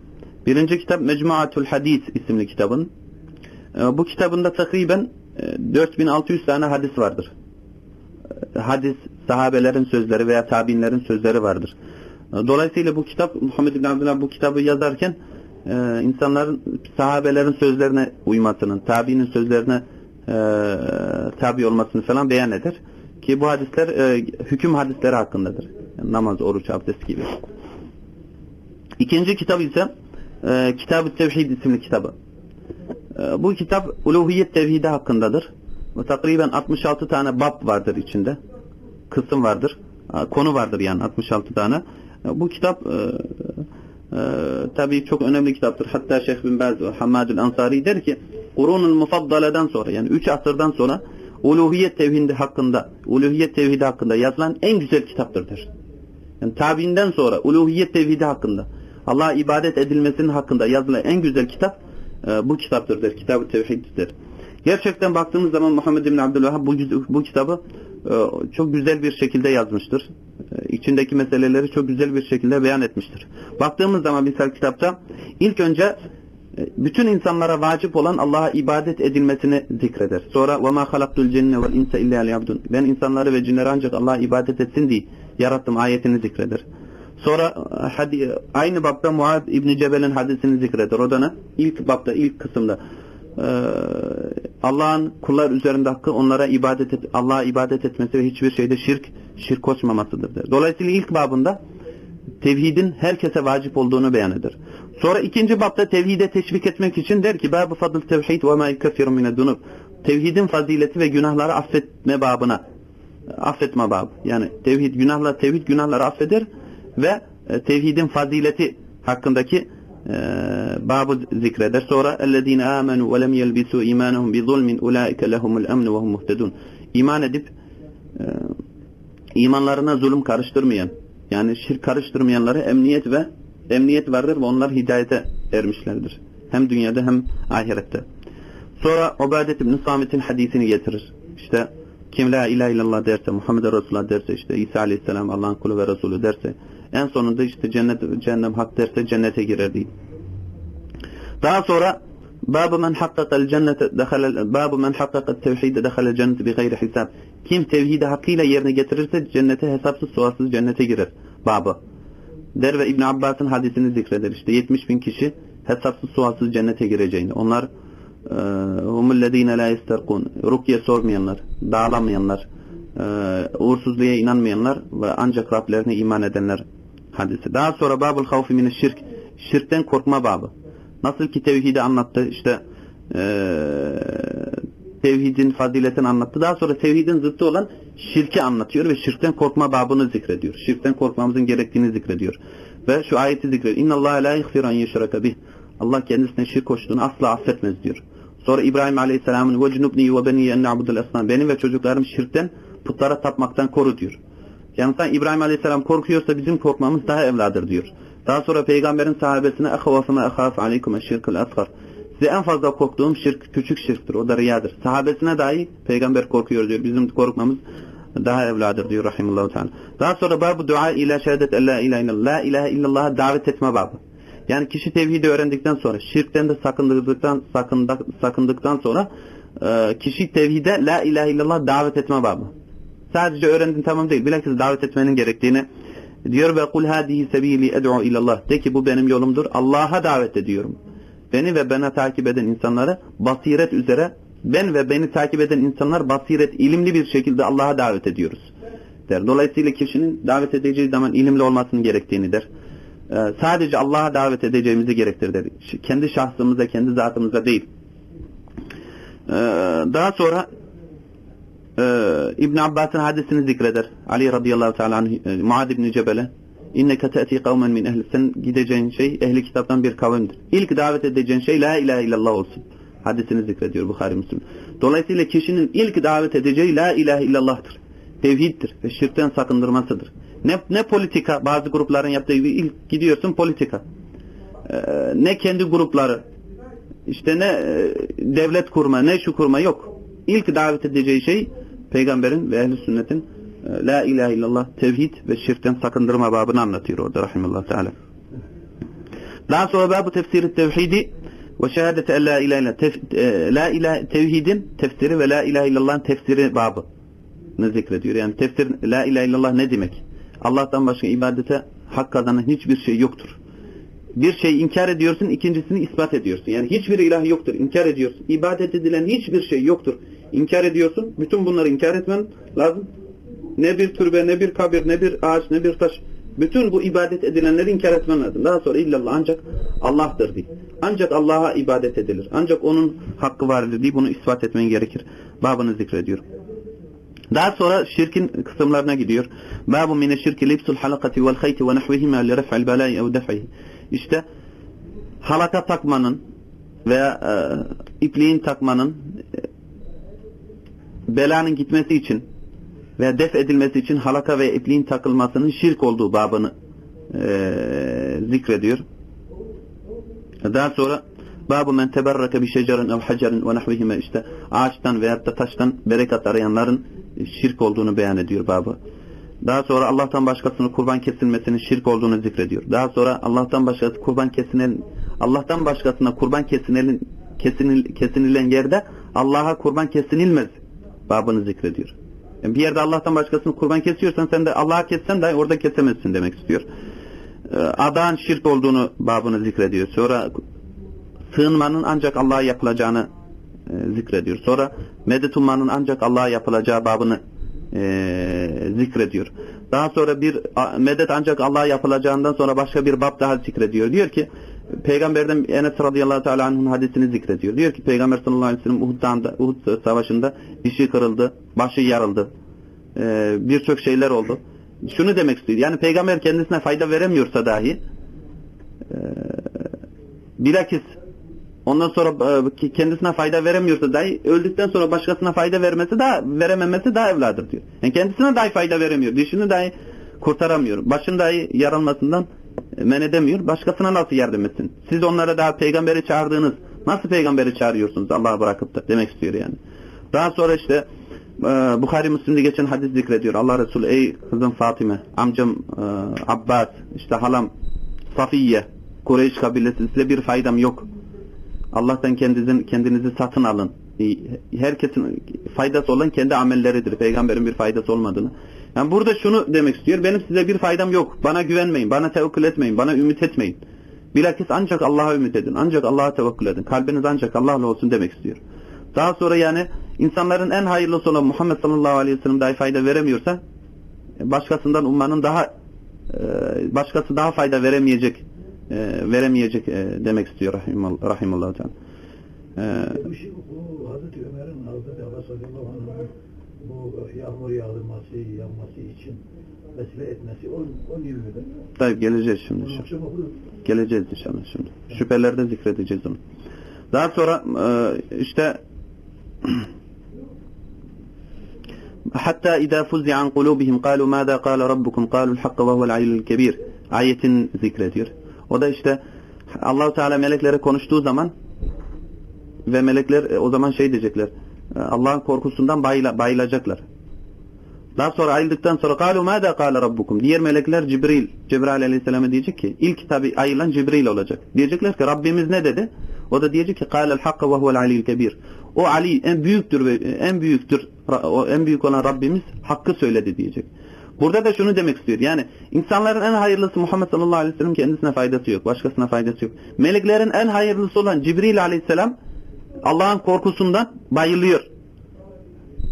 Birinci kitap Mecmuatul Hadis isimli kitabın. E, bu kitabında takriben e, 4600 tane hadis vardır. E, hadis, sahabelerin sözleri veya tabinlerin sözleri vardır. E, dolayısıyla bu kitap Muhammed bin Abdülvahhab bu kitabı yazarken e, insanların sahabelerin sözlerine uymasının, tabinin sözlerine e, tabi olmasını falan beyan eder. Ki bu hadisler e, hüküm hadisleri hakkındadır. Yani namaz, oruç, abdest gibi. İkinci kitap ise e, Kitab-ı Tevhid isimli kitabı. E, bu kitap uluhiyet tevhidi hakkındadır. Takriben 66 tane bab vardır içinde. Kısım vardır. Konu vardır yani 66 tane. E, bu kitap e, e, tabii çok önemli kitaptır. Hatta Şeyh bin Baz ve Hammadül Ansari der ki Kurunul Mufaddale'den sonra yani 3 asırdan sonra uluhiyet tevhidi hakkında uluhiyet tevhidi hakkında yazılan en güzel kitaptır der. Yani tabiinden sonra uluhiyet tevhidi hakkında Allah'a ibadet edilmesinin hakkında yazılan en güzel kitap e, bu kitaptır der. Kitab-ı Tevhid'dir. Gerçekten baktığımız zaman Muhammed bin Abdülvahhab bu, bu kitabı e, çok güzel bir şekilde yazmıştır. E, içindeki meseleleri çok güzel bir şekilde beyan etmiştir. Baktığımız zaman misal kitapta ilk önce e, bütün insanlara vacip olan Allah'a ibadet edilmesini zikreder. Sonra وَمَا خَلَقْتُ الْجَنَّ وَالْاِنْسَ اِلَّا لِيَعْبُدُونَ Ben insanları ve cinleri ancak Allah'a ibadet etsin diye yarattım ayetini zikreder. Sonra hadi, aynı babda Muad İbni Cebel'in hadisini zikreder. O da ne? İlk babda, ilk kısımda Allah'ın kullar üzerinde hakkı onlara ibadet et, Allah'a ibadet etmesi ve hiçbir şeyde şirk şirk koşmamasıdır. Der. Dolayısıyla ilk babında tevhidin herkese vacip olduğunu beyan eder. Sonra ikinci babda tevhide teşvik etmek için der ki Bab-ı fadıl tevhid ve ma yukeffiru minedunub. Tevhidin fazileti ve günahları affetme babına. Affetme babı. Yani tevhid günahlar tevhid günahları affeder ve e, tevhidin fazileti hakkındaki e, babı zikreder. Sonra اَلَّذ۪ينَ آمَنُوا وَلَمْ يَلْبِسُوا اِيمَانَهُمْ بِظُلْمٍ اُولَٰئِكَ لَهُمُ الْاَمْنُ وَهُمْ مُهْتَدُونَ İman edip e, imanlarına zulüm karıştırmayan yani şirk karıştırmayanları emniyet ve emniyet vardır ve onlar hidayete ermişlerdir. Hem dünyada hem ahirette. Sonra Ubadet ibn Samit'in hadisini getirir. İşte kim la ilahe illallah derse, Muhammed Resulullah derse, işte İsa aleyhisselam Allah'ın kulu ve Resulü derse, en sonunda işte cennet, cehennem hak derse cennete girer diye. Daha sonra Babu men hakkakal cennete dehalel babu men hakkakal tevhide dehalel cennete bi hisab. Kim tevhidi hakkıyla yerine getirirse cennete hesapsız sualsız cennete girer. Babı. Der ve İbn Abbas'ın hadisini zikreder. İşte 70 bin kişi hesapsız sualsız cennete gireceğini. Onlar humullezine la yesterkun. Rukiye sormayanlar, dağlamayanlar, uğursuzluğa inanmayanlar ve ancak Rablerine iman edenler hadisi. Daha sonra babul havfi mine şirk. Şirkten korkma babı. Nasıl ki tevhidi anlattı işte e, tevhidin faziletini anlattı. Daha sonra tevhidin zıttı olan şirki anlatıyor ve şirkten korkma babını zikrediyor. Şirkten korkmamızın gerektiğini zikrediyor. Ve şu ayeti zikrediyor. İnna Allah la yaghfiru en yushraka bih. Allah kendisine şirk koştuğunu asla affetmez diyor. Sonra İbrahim Aleyhisselam'ın ve cunubni ve beni en na'budul esnam. Benim ve çocuklarım şirkten putlara tapmaktan koru diyor. Yani sen İbrahim Aleyhisselam korkuyorsa bizim korkmamız daha evladır diyor. Daha sonra peygamberin sahabesine ehvafıma ehaf aleykum eşşirkul asgar. Size en fazla korktuğum şirk küçük şirktir. O da riyadır. Sahabesine dahi peygamber korkuyor diyor. Bizim korkmamız daha evladır diyor rahimullahu teala. Daha sonra babu dua ila şehadet la ilahe illallah. La ilahe illallah'a davet etme babı. Yani kişi tevhidi öğrendikten sonra, şirkten de sakındıktan, sakındık, sakındıktan sonra kişi tevhide la ilahe illallah davet etme babı. Sadece öğrendin tamam değil. Bilakis davet etmenin gerektiğini diyor ve kul hadihi sebili ed'u ilallah. De ki bu benim yolumdur. Allah'a davet ediyorum. Beni ve bana takip eden insanları basiret üzere ben ve beni takip eden insanlar basiret, ilimli bir şekilde Allah'a davet ediyoruz. Der. Dolayısıyla kişinin davet edeceği zaman ilimli olmasının gerektiğini der. Ee, sadece Allah'a davet edeceğimizi gerektirir der. Kendi şahsımıza, kendi zatımıza değil. Ee, daha sonra e, İbn Abbas'ın hadisini zikreder. Ali radıyallahu teala anh, e, Muad İbni Cebel'e İnneke te'ti kavmen min ehli. Sen gideceğin şey ehli kitaptan bir kavimdir. İlk davet edeceğin şey la ilahe illallah olsun. Hadisini zikrediyor Bukhari Müslüm. Dolayısıyla kişinin ilk davet edeceği la ilahe illallah'tır. Tevhiddir ve şirkten sakındırmasıdır. Ne, ne politika bazı grupların yaptığı gibi ilk gidiyorsun politika. Ee, ne kendi grupları işte ne e, devlet kurma ne şu kurma yok. İlk davet edeceği şey peygamberin ve ehli sünnetin e, la ilahe illallah tevhid ve şirkten sakındırma babını anlatıyor orada rahimallah teala. Daha sonra babu tefsiri tevhidi ve şehadete la ilahe illallah. Tef, e, la ilahe tevhidin tefsiri ve la ilahe illallah'ın tefsiri babı ne zikrediyor. Yani tefsir la ilahe illallah ne demek? Allah'tan başka ibadete hak kazanan hiçbir şey yoktur. Bir şey inkar ediyorsun, ikincisini ispat ediyorsun. Yani hiçbir ilah yoktur, inkar ediyorsun. İbadet edilen hiçbir şey yoktur. İnkar ediyorsun. Bütün bunları inkar etmen lazım. Ne bir türbe, ne bir kabir, ne bir ağaç, ne bir taş. Bütün bu ibadet edilenleri inkar etmen lazım. Daha sonra illallah ancak Allah'tır diye. Ancak Allah'a ibadet edilir. Ancak onun hakkı vardır diye bunu ispat etmen gerekir. Babını zikrediyorum. Daha sonra şirkin kısımlarına gidiyor. Babu mine şirki lipsul halakati vel hayti ve nahvihima li ref'al balai ev def'ihi. işte halaka takmanın veya e, ipliğin takmanın e, belanın gitmesi için veya def edilmesi için halaka ve ipliğin takılmasının şirk olduğu babını e, zikrediyor. Daha sonra Babu men teberreke bi şecerin ev hacerin ve nahvihime işte ağaçtan veya da taştan berekat arayanların şirk olduğunu beyan ediyor babı. Daha sonra Allah'tan başkasını kurban kesilmesinin şirk olduğunu zikrediyor. Daha sonra Allah'tan başkası kurban kesilen Allah'tan başkasına kurban kesilen kesinil, kesinilen yerde Allah'a kurban kesinilmez babını zikrediyor. Yani bir yerde Allah'tan başkasını kurban kesiyorsan sen de Allah'a kessen dahi orada kesemezsin demek istiyor. Ee, adağın şirk olduğunu babını zikrediyor. Sonra sığınmanın ancak Allah'a yapılacağını e, zikrediyor. Sonra medet ummanın ancak Allah'a yapılacağı babını e, zikrediyor. Daha sonra bir medet ancak Allah'a yapılacağından sonra başka bir bab daha zikrediyor. Diyor ki Peygamberden Enes radıyallahu teala anh'ın hadisini zikrediyor. Diyor ki Peygamber sallallahu aleyhi ve sellem Uhud, dağında, Uhud savaşında dişi kırıldı, başı yarıldı. Ee, Birçok şeyler oldu. Şunu demek istiyor. Yani peygamber kendisine fayda veremiyorsa dahi e, bilakis ondan sonra e, kendisine fayda veremiyorsa dahi öldükten sonra başkasına fayda vermesi daha verememesi daha evladır diyor. Yani kendisine dahi fayda veremiyor. Dişini dahi kurtaramıyor. Başın dahi yarılmasından men edemiyor. Başkasına nasıl yardım etsin? Siz onlara daha peygamberi çağırdığınız nasıl peygamberi çağırıyorsunuz Allah'a bırakıp da demek istiyor yani. Daha sonra işte e, Bukhari Müslim'de geçen hadis zikrediyor. Allah Resulü ey kızım Fatime, amcam e, Abbas, işte halam Safiye, Kureyş kabilesi size bir faydam yok. Allah'tan kendinizin, kendinizi satın alın. Herkesin faydası olan kendi amelleridir. Peygamberin bir faydası olmadığını. Yani burada şunu demek istiyor. Benim size bir faydam yok. Bana güvenmeyin. Bana tevekkül etmeyin. Bana ümit etmeyin. Bilakis ancak Allah'a ümit edin. Ancak Allah'a tevekkül edin. Kalbiniz ancak Allah'la olsun demek istiyor. Daha sonra yani insanların en hayırlısı olan Muhammed sallallahu aleyhi ve sellem dahi fayda veremiyorsa başkasından ummanın daha e, başkası daha fayda veremeyecek e, veremeyecek e, demek istiyor rahimallahu teala. Bu, şey, bu Hazreti Ömer'in Hazreti Abbas radıyallahu anh'ın bu yağmur yağdırması, yanması için vesile etmesi o, o öyle? Tabii geleceğiz şimdi. Geleceğiz inşallah şimdi. Şüphelerde zikredeceğiz onu. Daha sonra işte hatta fuzzi an kulubihim kalu mâdâ kâle rabbukum kâlul hakka ve huvel aliyyul kebir ayetin zikrediyor. O da işte Allahu Teala meleklere konuştuğu zaman ve melekler o zaman şey diyecekler. Allah'ın korkusundan bayılacaklar. Daha sonra ayrıldıktan sonra "Kalu mâdâ kâle rabbukum?" Diğer melekler Cibril, Cebrail Aleyhisselam'a diyecek ki ilk tabi ayrılan Cibril olacak. Diyecekler ki Rabbimiz ne dedi? O da diyecek ki "Kâle'l hakka ve huvel aliyül kebir." O Ali en büyüktür ve en büyüktür. O en büyük olan Rabbimiz hakkı söyledi diyecek. Burada da şunu demek istiyor. Yani insanların en hayırlısı Muhammed sallallahu aleyhi ve sellem kendisine faydası yok. Başkasına faydası yok. Meleklerin en hayırlısı olan Cibril aleyhisselam Allah'ın korkusundan bayılıyor.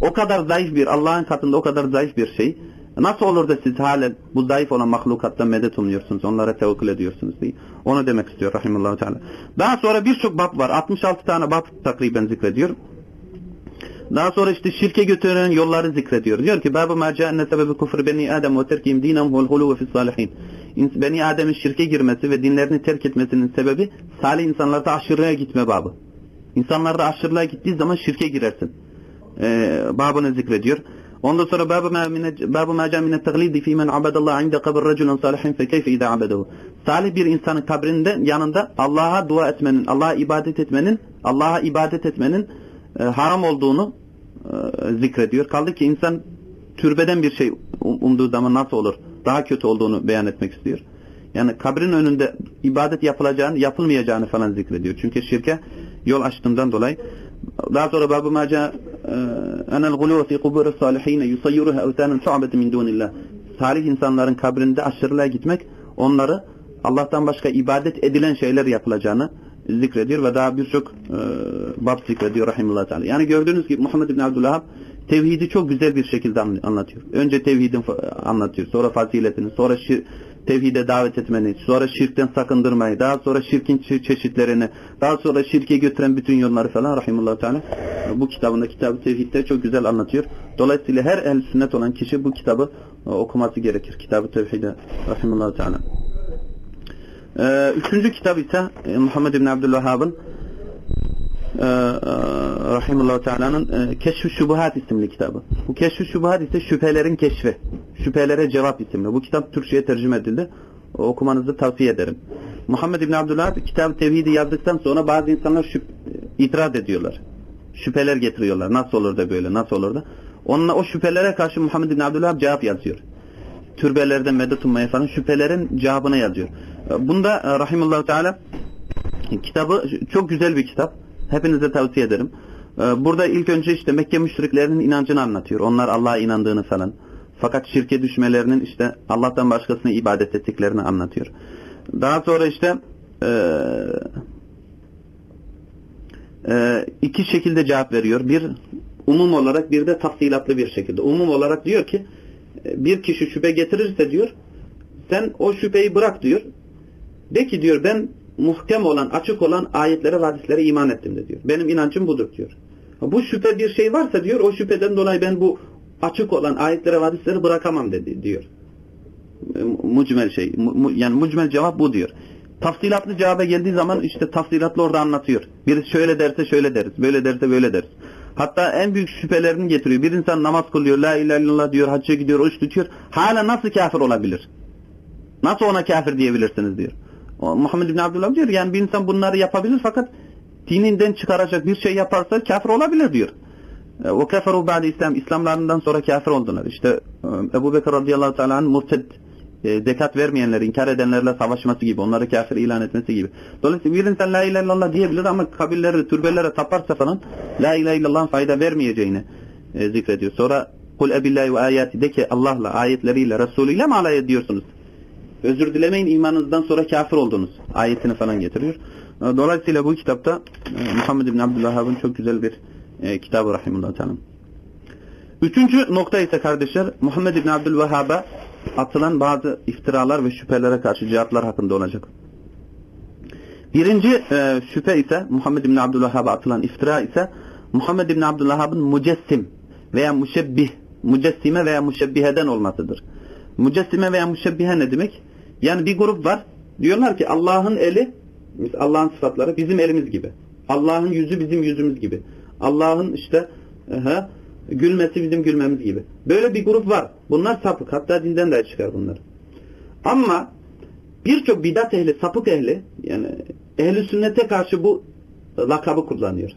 O kadar zayıf bir Allah'ın katında o kadar zayıf bir şey. Nasıl olur da siz halen bu zayıf olan mahlukattan medet umuyorsunuz, onlara tevekkül ediyorsunuz diye. Onu demek istiyor rahimullahu teala. Daha sonra birçok bab var. 66 tane bab takriben zikrediyor. Daha sonra işte şirke götüren yolları zikrediyor. Diyor ki Babu ma ca'enne sebebi kufr beni Adem ve terkihim dinahum vel hulu fi salihin. Beni Adem'in şirke girmesi ve dinlerini terk etmesinin sebebi salih insanlarda aşırıya gitme babı. İnsanlarda aşırılığa gittiği zaman şirke girersin. Ee, babını zikrediyor. Ondan sonra babu ma babu ma ca min taglidi fi men abadallah inde kabr raculun salihin fe keyfe ida abadehu. Salih bir insanın kabrinde yanında Allah'a dua etmenin, Allah'a ibadet etmenin, Allah'a ibadet etmenin e, haram olduğunu e, zikrediyor. Kaldı ki insan türbeden bir şey umduğu zaman nasıl olur? Daha kötü olduğunu beyan etmek istiyor. Yani kabrin önünde ibadet yapılacağını, yapılmayacağını falan zikrediyor. Çünkü şirke yol açtığından dolayı. Daha sonra babu maca enel gulu fi kubur salihin yusayyiruha evtanen tu'bet min dunillah. Salih insanların kabrinde aşırılığa gitmek onları Allah'tan başka ibadet edilen şeyler yapılacağını zikrediyor ve daha birçok e, bab zikrediyor rahimullah teala. Yani gördüğünüz gibi Muhammed bin Abdülhab tevhidi çok güzel bir şekilde anlatıyor. Önce tevhidin anlatıyor, sonra faziletini, sonra şir, tevhide davet etmeni, sonra şirkten sakındırmayı, daha sonra şirkin çeşitlerini, daha sonra şirke götüren bütün yolları falan rahimullah teala bu kitabında kitabı tevhidde çok güzel anlatıyor. Dolayısıyla her el sünnet olan kişi bu kitabı okuması gerekir. Kitabı tevhide rahimullah teala. Ee, üçüncü kitap ise e, Muhammed bin Abdülvehhab'ın e, e, Rahimullahu Teala'nın e, Keşf-i Şubuhat isimli kitabı. Bu Keşf-i Şubuhat ise şüphelerin keşfi. Şüphelere cevap isimli. Bu kitap Türkçe'ye tercüme edildi. Okumanızı tavsiye ederim. Muhammed bin Abdülvehhab kitab tevhidi yazdıktan sonra bazı insanlar şüp, itiraz ediyorlar. Şüpheler getiriyorlar. Nasıl olur da böyle, nasıl olur da. Onunla o şüphelere karşı Muhammed bin Abdülvehhab cevap yazıyor. Türbelerde medet ummaya falan şüphelerin cevabını yazıyor. Bunda e, Rahimullahu Teala kitabı çok güzel bir kitap. Hepinize tavsiye ederim. E, burada ilk önce işte Mekke müşriklerinin inancını anlatıyor. Onlar Allah'a inandığını falan. Fakat şirke düşmelerinin işte Allah'tan başkasına ibadet ettiklerini anlatıyor. Daha sonra işte e, e, iki şekilde cevap veriyor. Bir umum olarak bir de tafsilatlı bir şekilde. Umum olarak diyor ki bir kişi şüphe getirirse diyor sen o şüpheyi bırak diyor. De ki diyor ben muhkem olan, açık olan ayetlere ve hadislere iman ettim de diyor. Benim inancım budur diyor. Bu şüphe bir şey varsa diyor o şüpheden dolayı ben bu açık olan ayetlere ve hadisleri bırakamam dedi diyor. Mucmel şey. Mu, yani mucmel cevap bu diyor. Tafsilatlı cevaba geldiği zaman işte tafsilatlı orada anlatıyor. Birisi şöyle derse şöyle deriz. Böyle derse böyle deriz. Hatta en büyük şüphelerini getiriyor. Bir insan namaz kılıyor, la ilahe illallah diyor, hacca gidiyor, oruç tutuyor. Hala nasıl kafir olabilir? Nasıl ona kafir diyebilirsiniz diyor. Muhammed bin Abdullah diyor yani bir insan bunları yapabilir fakat dininden çıkaracak bir şey yaparsa kafir olabilir diyor. O kaferu ba'de İslam İslamlarından sonra kafir oldular. İşte Ebu Bekir radıyallahu teala murted zekat vermeyenler, inkar edenlerle savaşması gibi, onları kafir ilan etmesi gibi. Dolayısıyla bir insan la ilahe illallah diyebilir ama kabirlere, türbelere taparsa falan la ilahe illallah'ın fayda vermeyeceğini e, zikrediyor. Sonra kul ebillahi ve ayati de ki Allah'la, ayetleriyle, Resulüyle mi alay ediyorsunuz? Özür dilemeyin imanınızdan sonra kafir oldunuz. Ayetini falan getiriyor. Dolayısıyla bu kitapta Muhammed bin Abdülvahhab'ın çok güzel bir e, kitabı rahimullah teala. Üçüncü nokta ise kardeşler Muhammed bin Abdülvahhab'a atılan bazı iftiralar ve şüphelere karşı cevaplar hakkında olacak. Birinci e, şüphe ise Muhammed bin Abdülvahhab'a atılan iftira ise Muhammed bin Abdülvahhab'ın mücessim veya müşebbih, mücessime veya müşebbiheden olmasıdır. Mücessime veya müşebbihe ne demek? Yani bir grup var. Diyorlar ki Allah'ın eli, Allah'ın sıfatları bizim elimiz gibi. Allah'ın yüzü bizim yüzümüz gibi. Allah'ın işte aha, gülmesi bizim gülmemiz gibi. Böyle bir grup var. Bunlar sapık. Hatta dinden de çıkar bunlar. Ama birçok bidat ehli, sapık ehli yani ehli sünnete karşı bu lakabı kullanıyor.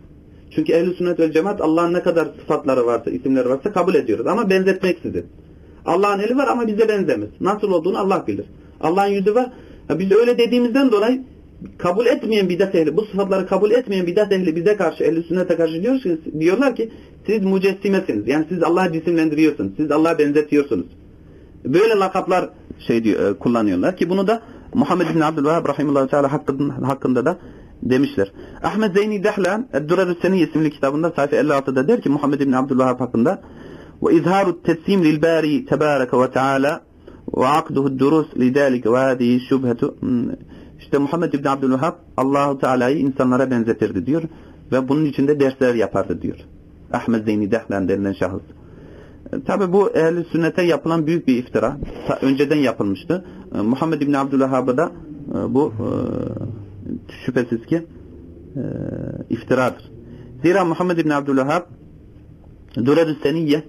Çünkü ehli sünnet ve cemaat Allah'ın ne kadar sıfatları varsa, isimleri varsa kabul ediyoruz. Ama benzetmeksizin. Allah'ın eli var ama bize benzemez. Nasıl olduğunu Allah bilir. Allah'ın yüzü var. Biz öyle dediğimizden dolayı kabul etmeyen bidat ehli, bu sıfatları kabul etmeyen bidat ehli bize karşı, ehli sünnete karşı diyor ki, diyorlar ki siz mücessimesiniz. Yani siz Allah'ı cisimlendiriyorsunuz. Siz Allah'a benzetiyorsunuz. Böyle lakaplar şey diyor, kullanıyorlar ki bunu da Muhammed bin Abdülvahhab rahimullah teala hakkında, da demişler. Ahmet Zeyni Dehlan Durar-ı Seni isimli kitabında sayfa 56'da der ki Muhammed bin Abdülvahhab hakkında ve izharu teslim lil bari tebareke ve teala ve akduhu durus lidalik ve hadihi şubhetu işte Muhammed bin Abdülvahhab Allahu Teala'yı insanlara benzetirdi diyor ve bunun içinde dersler yapardı diyor. Ahmet Zeyni Dehlan denilen şahıs. Tabi bu ehl sünnete yapılan büyük bir iftira. Önceden yapılmıştı. Muhammed bin Abdülvahhab'a da bu şüphesiz ki iftiradır. Zira Muhammed bin Abdülvahhab Durer-i Seniyye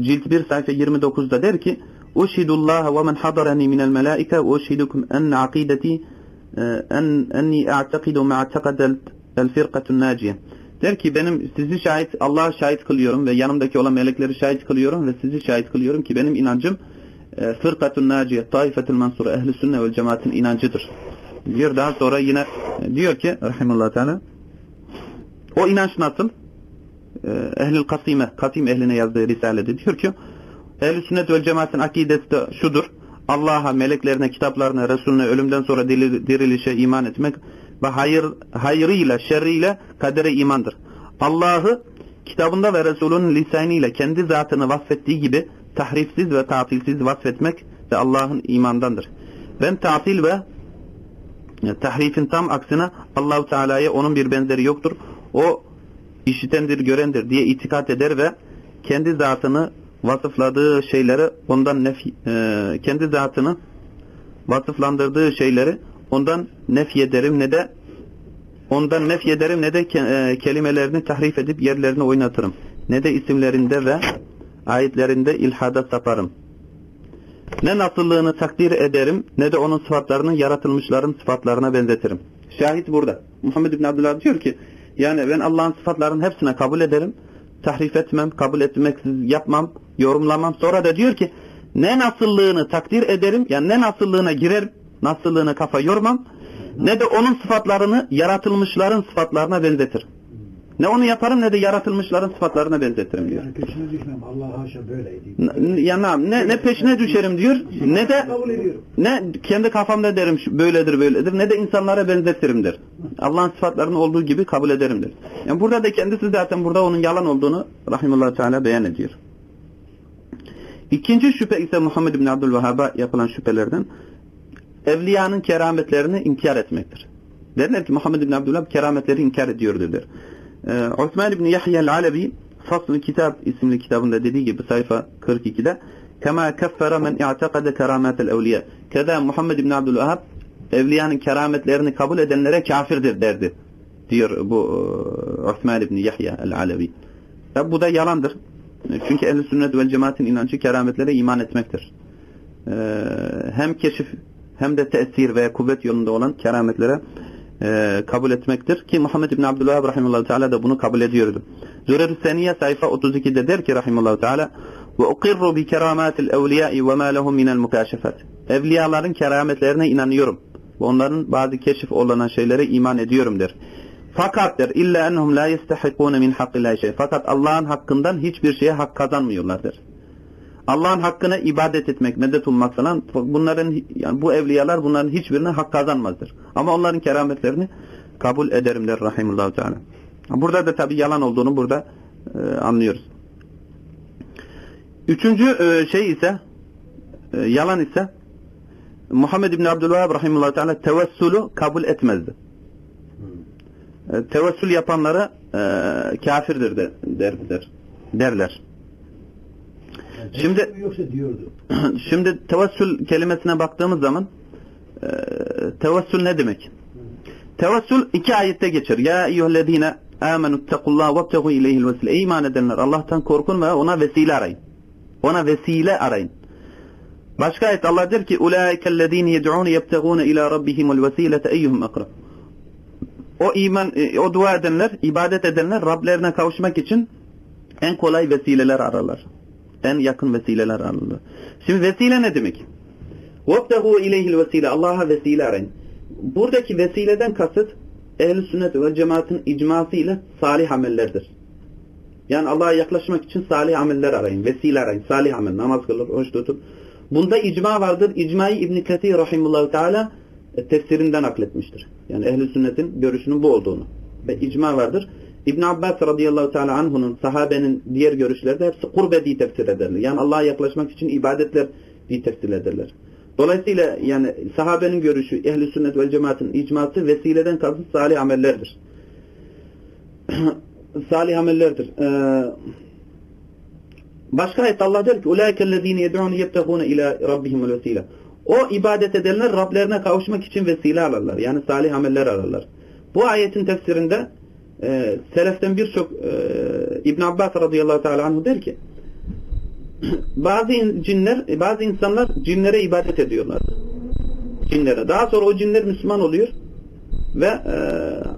cilt 1 sayfa 29'da der ki Ve men hadarani minel melaike ve uşhidukum enne akideti en enni a'takidu ma'taqadel el firqatun naciye. Der ki benim sizi şahit Allah'a şahit kılıyorum ve yanımdaki olan melekleri şahit kılıyorum ve sizi şahit kılıyorum ki benim inancım e, fırkatun naciye, taifetul mansura, ehli sünne ve cemaatin inancıdır. Diyor daha sonra yine diyor ki rahimullah teala o inanç nasıl? E, ehlül kasime, kasim ehline yazdığı risalede diyor ki ehl sünnet ve cemaatin akidesi de şudur. Allah'a, meleklerine, kitaplarına, Resulüne ölümden sonra dirilişe iman etmek ve hayır, hayrıyla, şerriyle kadere imandır. Allah'ı kitabında ve Resulünün lisanıyla kendi zatını vasfettiği gibi tahrifsiz ve tatilsiz vasfetmek de Allah'ın imandandır. Ben tatil ve tahrifin tam aksine Allahu Teala'ya onun bir benzeri yoktur. O işitendir, görendir diye itikat eder ve kendi zatını vasıfladığı şeyleri ondan nefi, e, kendi zatını vasıflandırdığı şeyleri ondan nefy ederim ne de ondan nefy ederim ne de ke- e, kelimelerini tahrif edip yerlerini oynatırım. Ne de isimlerinde ve ayetlerinde ilhada saparım. Ne nasıllığını takdir ederim ne de onun sıfatlarını yaratılmışların sıfatlarına benzetirim. Şahit burada. Muhammed bin Abdullah diyor ki yani ben Allah'ın sıfatlarının hepsine kabul ederim. Tahrif etmem, kabul etmeksiz yapmam, yorumlamam. Sonra da diyor ki ne nasıllığını takdir ederim yani ne nasıllığına girerim, nasıllığına kafa yormam ne de onun sıfatlarını yaratılmışların sıfatlarına benzetirim. Ne onu yaparım ne de yaratılmışların sıfatlarına benzetirim diyor. Yani peşine düşmem. Allah haşa böyleydi. Ya ne, ne, ne peşine düşerim diyor ne de ne kendi kafamda derim böyledir böyledir ne de insanlara benzetirim der. Allah'ın sıfatlarının olduğu gibi kabul ederim der. Yani burada da kendisi zaten burada onun yalan olduğunu rahimullah teala beyan ediyor. İkinci şüphe ise Muhammed bin Abdülvehhab'a yapılan şüphelerden evliyanın kerametlerini inkar etmektir. Derler ki Muhammed bin Abdülvehhab kerametleri inkar ediyordur der. Ee, Osman bin Yahya el-Alevi Fasl Kitap isimli kitabında dediği gibi sayfa 42'de kema keffere men i'tekade kerametel evliya. Keda Muhammed bin Abdülvehhab evliyanın kerametlerini kabul edenlere kafirdir derdi. Diyor bu e, Osman bin Yahya el-Alevi. Bu da yalandır. Çünkü ehl sünnet vel cemaatin inancı kerametlere iman etmektir. Ee, hem keşif hem de tesir veya kuvvet yolunda olan kerametlere e, kabul etmektir. Ki Muhammed bin Abdülvahab rahimahullah teala da bunu kabul ediyordu. Zürer-i Seniye sayfa 32'de der ki rahimahullah teala ve ukirru bi keramatil evliyai ve ma lehum minel. Evliyaların kerametlerine inanıyorum. Ve onların bazı keşif olan şeylere iman ediyorum der. Fakat der illa enhum la yestahikune min hakkillahi şey. Fakat Allah'ın hakkından hiçbir şeye hak kazanmıyorlar der. Allah'ın hakkına ibadet etmek, medet ummak falan bunların yani bu evliyalar bunların hiçbirine hak kazanmazdır. Ama onların kerametlerini kabul ederim der rahimullahu teala. Burada da tabi yalan olduğunu burada e, anlıyoruz. Üçüncü e, şey ise e, yalan ise Muhammed bin Abdülvahab rahimullahu teala tevessülü kabul etmezdi. E, tevessül yapanlara e, kafirdir der, der, der, derler. Şimdi yoksa diyordu. şimdi tevessül kelimesine baktığımız zaman e, tevessül ne demek? Tevessül iki ayette geçer. Ya eyyühellezine amenu tekullah ve tehu ileyhil vesile. Ey iman edenler Allah'tan korkun ve ona vesile arayın. Ona vesile arayın. Başka ayet Allah der ki ulaikellezine yed'un yebtegune ila rabbihimul vesilete eyyuhum akrab O iman e, o dua edenler, ibadet edenler Rablerine kavuşmak için en kolay vesileler ararlar. En yakın vesileler ararlar. Şimdi vesile ne demek? وَابْتَغُوا اِلَيْهِ الْوَسِيلَ Allah'a vesile arayın. Buradaki vesileden kasıt ehl-i sünnet ve cemaatin icması ile salih amellerdir. Yani Allah'a yaklaşmak için salih ameller arayın. Vesile arayın. Salih amel. Namaz kılır, oruç tutun. Bunda icma vardır. İcmayı İbn-i Kathir rahimullahu teala e, tefsirinden akletmiştir. Yani ehl-i sünnetin görüşünün bu olduğunu. Ve icma vardır. İbn Abbas radıyallahu teala anhu'nun sahabenin diğer görüşleri de hepsi kurbe diye tefsir ederler. Yani Allah'a yaklaşmak için ibadetler diye tefsir ederler. Dolayısıyla yani sahabenin görüşü ehl-i sünnet ve cemaatin icması vesileden kasıt salih amellerdir. salih amellerdir. Ee, başka ayet Allah der ki ulaikellezine yed'un yebtaguna ila rabbihim vesile. O ibadet edenler Rablerine kavuşmak için vesile alırlar. Yani salih ameller alırlar. Bu ayetin tefsirinde e, seleften birçok e, İbn Abbas radıyallahu teala anhu der ki bazı cinler, bazı insanlar cinlere ibadet ediyorlar. Cinlere. Daha sonra o cinler Müslüman oluyor ve e,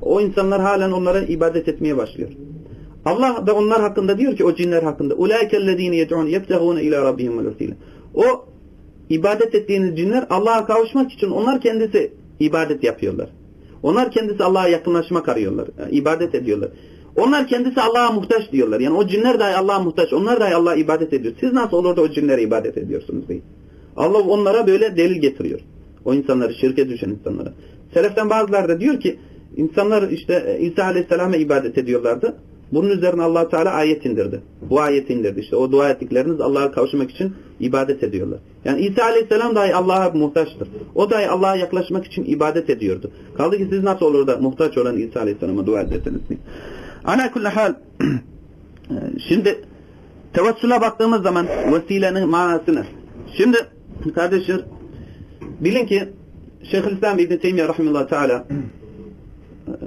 o insanlar halen onlara ibadet etmeye başlıyor. Allah da onlar hakkında diyor ki o cinler hakkında ulaikellezine yed'un yebtaguna ila rabbihim vesile. O ibadet ettiğiniz cinler Allah'a kavuşmak için onlar kendisi ibadet yapıyorlar. Onlar kendisi Allah'a yakınlaşmak arıyorlar. Yani ibadet ediyorlar. Onlar kendisi Allah'a muhtaç diyorlar. Yani o cinler dahi Allah'a muhtaç. Onlar dahi Allah'a ibadet ediyor. Siz nasıl olur da o cinlere ibadet ediyorsunuz diye. Allah onlara böyle delil getiriyor. O insanları, şirke düşen insanlara. Seleften bazıları da diyor ki insanlar işte İsa Aleyhisselam'a ibadet ediyorlardı. Bunun üzerine allah Teala ayet indirdi. Bu ayet indirdi. İşte o dua ettikleriniz Allah'a kavuşmak için ibadet ediyorlar. Yani İsa Aleyhisselam dahi Allah'a muhtaçtır. O dahi Allah'a yaklaşmak için ibadet ediyordu. Kaldı ki siz nasıl olur da muhtaç olan İsa Aleyhisselam'a dua edersiniz. Ana kulli hal şimdi tevessüle baktığımız zaman vesilenin manası ne? Şimdi kardeşler bilin ki Şeyhülislam İbn Teymiyye rahimehullah teala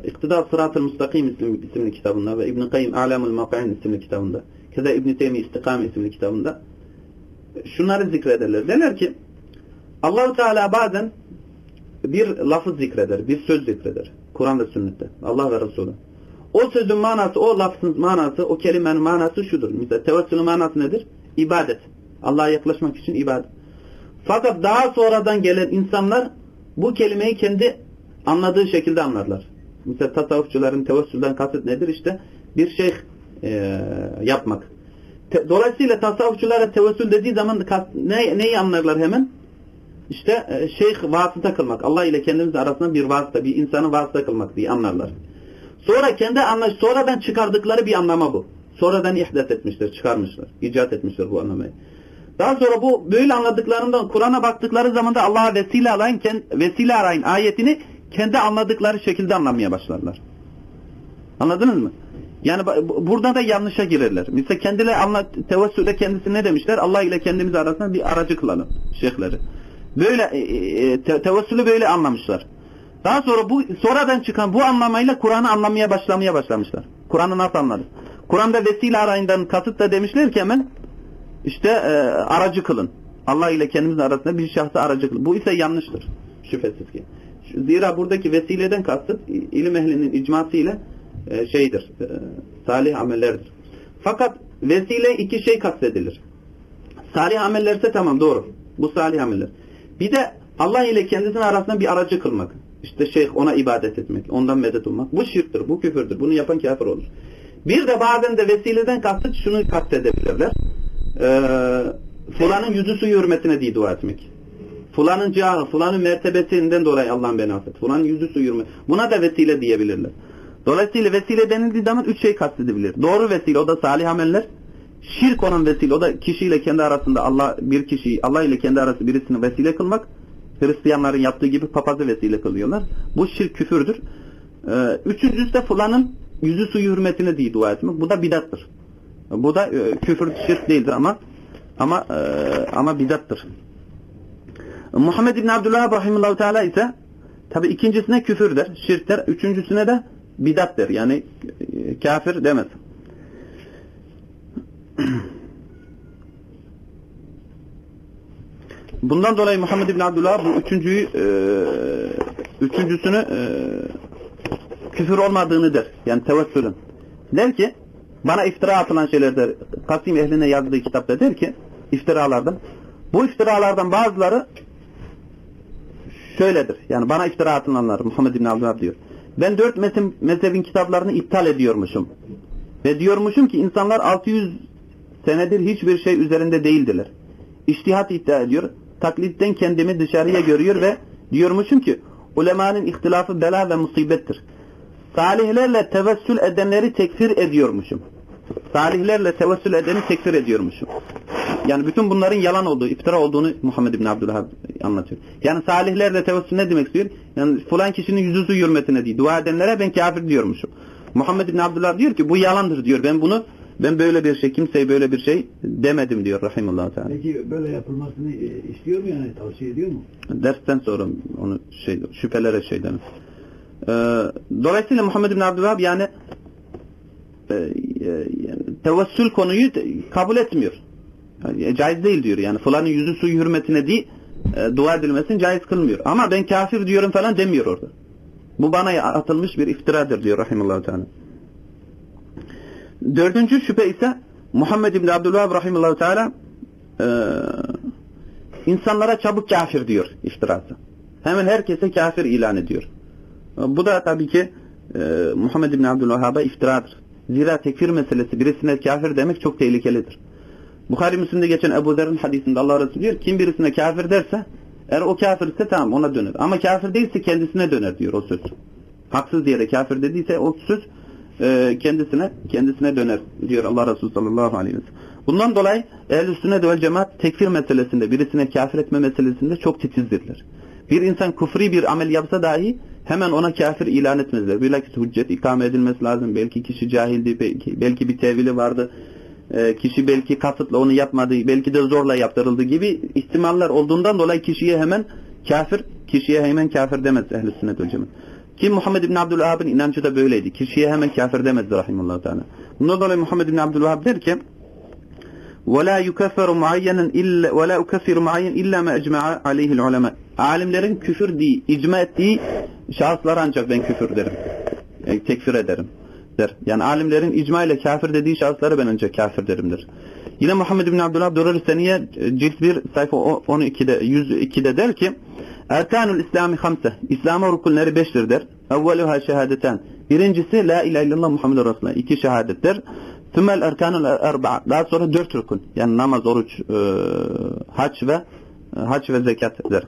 İktidar Sırat-ı Mustakim isimli, kitabında ve İbn Kayyim A'lamul Maqain isimli kitabında keza İbn Teymiyye İstikame isimli kitabında şunları zikrederler. Derler ki Allahu Teala bazen bir lafız zikreder, bir söz zikreder. Kur'an ve sünnette. Allah ve Resulü. O sözün manası, o lafzın manası, o kelimenin manası şudur. Mesela tevessülün manası nedir? İbadet. Allah'a yaklaşmak için ibadet. Fakat daha sonradan gelen insanlar bu kelimeyi kendi anladığı şekilde anlarlar. Mesela tasavvufçuların tevessülden kasıt nedir? İşte bir şeyh e, yapmak. Te, dolayısıyla tasavvufçulara tevessül dediği zaman ne, neyi anlarlar hemen? İşte e, şeyh vasıta kılmak. Allah ile kendimiz arasında bir vasıta, bir insanı vasıta kılmak diye anlarlar. Sonra kendi anlaş, sonradan çıkardıkları bir anlama bu. Sonradan ihdat etmişler, çıkarmışlar, icat etmişler bu anlamayı. Daha sonra bu böyle anladıklarından Kur'an'a baktıkları zaman da Allah'a vesile arayın, vesile arayın ayetini kendi anladıkları şekilde anlamaya başlarlar. Anladınız mı? Yani burada da yanlışa girerler. Mesela kendileri anla, tevessüle kendisi ne demişler? Allah ile kendimiz arasında bir aracı kılalım şeyhleri. Böyle e, e te, tevessülü böyle anlamışlar. Daha sonra bu sonradan çıkan bu anlamayla Kur'an'ı anlamaya başlamaya başlamışlar. Kur'an'ı nasıl anladı? Kur'an'da vesile arayından kasıt da demişler ki hemen işte e, aracı kılın. Allah ile kendimizin arasında bir şahsı aracı kılın. Bu ise yanlıştır. Şüphesiz ki. Zira buradaki vesileden kasıt ilim ehlinin icması e, şeydir. E, salih amellerdir. Fakat vesile iki şey kastedilir. Salih amellerse tamam doğru. Bu salih ameller. Bir de Allah ile kendisinin arasında bir aracı kılmak. İşte şeyh ona ibadet etmek, ondan medet ummak. Bu şirktir, bu küfürdür. Bunu yapan kafir olur. Bir de bazen de vesileden kasıt şunu kastedebilirler. Ee, fulanın yüzü suyu hürmetine diye dua etmek. Fulanın cahı, fulanın mertebesinden dolayı Allah'ın beni affet. Fulanın yüzü suyu hürmet. Buna da vesile diyebilirler. Dolayısıyla vesile denildiği zaman üç şey kastedebilir. Doğru vesile o da salih ameller. Şirk olan vesile o da kişiyle kendi arasında Allah bir kişiyi Allah ile kendi arası birisini vesile kılmak. Hristiyanların yaptığı gibi papazı vesile kılıyorlar. Bu şirk küfürdür. Ee, üçüncüsü de fulanın yüzü suyu hürmetine diye dua etmek. Bu da bidattır. Bu da e, küfür şirk değildir ama ama e, ama bidattır. Muhammed İbn Abdullah rahimehullah teala ise tabi ikincisine küfür der, şirk der. Üçüncüsüne de bidat der. Yani e, kafir demez. Bundan dolayı Muhammed İbn Abdullah bu üçüncüyü e, üçüncüsünü e, küfür olmadığını der. Yani tevessülün. Der ki bana iftira atılan şeyler der. Kasim ehline yazdığı kitapta der ki iftiralardan. Bu iftiralardan bazıları şöyledir. Yani bana iftira atılanlar Muhammed İbn Abdullah diyor. Ben dört mezhebin kitaplarını iptal ediyormuşum. Ve diyormuşum ki insanlar 600 senedir hiçbir şey üzerinde değildiler. İçtihat iddia ediyor. Taklitten kendimi dışarıya görüyor ve diyormuşum ki ulemanın ihtilafı bela ve musibettir. Salihlerle tevessül edenleri tekfir ediyormuşum. Salihlerle tevessül edeni tekfir ediyormuşum. Yani bütün bunların yalan olduğu, iftira olduğunu Muhammed bin Abdülhab anlatıyor. Yani salihlerle tevessül ne demek istiyor? Yani falan kişinin yüzü su hürmetine değil. Dua edenlere ben kafir diyormuşum. Muhammed bin Abdullah diyor ki bu yalandır diyor. Ben bunu ben böyle bir şey kimseye böyle bir şey demedim diyor rahimullah teala. Peki böyle yapılmasını e, istiyor mu yani tavsiye ediyor mu? Dersten sonra onu şey şüphelere şeyden. Ee, dolayısıyla Muhammed bin Abdullah yani e, e, tevessül konuyu kabul etmiyor. Caiz değil diyor. Yani falanın yüzü suyu hürmetine değil e, dua edilmesini caiz kılmıyor. Ama ben kafir diyorum falan demiyor orada. Bu bana atılmış bir iftiradır diyor rahimullah teala. Dördüncü şüphe ise Muhammed İbni Abdülvahab rahimullah teala e, insanlara çabuk kafir diyor iftirası. Hemen herkese kafir ilan ediyor. Bu da tabii ki e, Muhammed İbni Abdülvahhab'a iftiradır. Zira tekfir meselesi birisine kafir demek çok tehlikelidir. Bukhari Müslim'de geçen Ebu Zer'in hadisinde Allah Resulü diyor kim birisine kafir derse eğer o kafir ise tamam ona döner. Ama kafir değilse kendisine döner diyor o söz. Haksız diyerek kafir dediyse o söz e, kendisine kendisine döner diyor Allah Resulü sallallahu aleyhi ve sellem. Bundan dolayı ehl-i sünnet ve cemaat tekfir meselesinde birisine kafir etme meselesinde çok titizdirler. Bir insan kufri bir amel yapsa dahi hemen ona kafir ilan etmezler. Bilakis hüccet ikame edilmesi lazım. Belki kişi cahildi, belki, belki bir tevili vardı. E, kişi belki kasıtla onu yapmadı, belki de zorla yaptırıldı gibi ihtimaller olduğundan dolayı kişiye hemen kafir kişiye hemen kafir demez ehl-i sünnet vel cemaat. Kim Muhammed bin Abdülvahab'ın inancı da böyleydi. Kişiye hemen kafir demezdi rahimullah teala. Bundan dolayı Muhammed bin Abdülvahab der ki وَلَا يُكَفَّرُ مُعَيَّنًا إِلَّا وَلَا أُكَفِّرُ مُعَيَّنًا إِلَّا مَا اَجْمَعَ عَلَيْهِ الْعُلَمَاء Alimlerin küfür diye, icma ettiği şahıslara ancak ben küfür derim. E, tekfir ederim. Der. Yani alimlerin icma ile kafir dediği şahıslara ben ancak kafir derimdir. Yine Muhammed bin Abdullah Durar Seniye cilt 1 sayfa 12'de 102'de der ki Erkanul İslami hamse. İslam'a rukunları beştir der. Evveluha şehadeten. Birincisi La ilahe illallah Muhammed Resulullah. İki şehadettir. Tümel erkanul erba'a. Daha sonra dört rukun. Yani namaz, oruç, e, hac ve e, hac ve zekat der.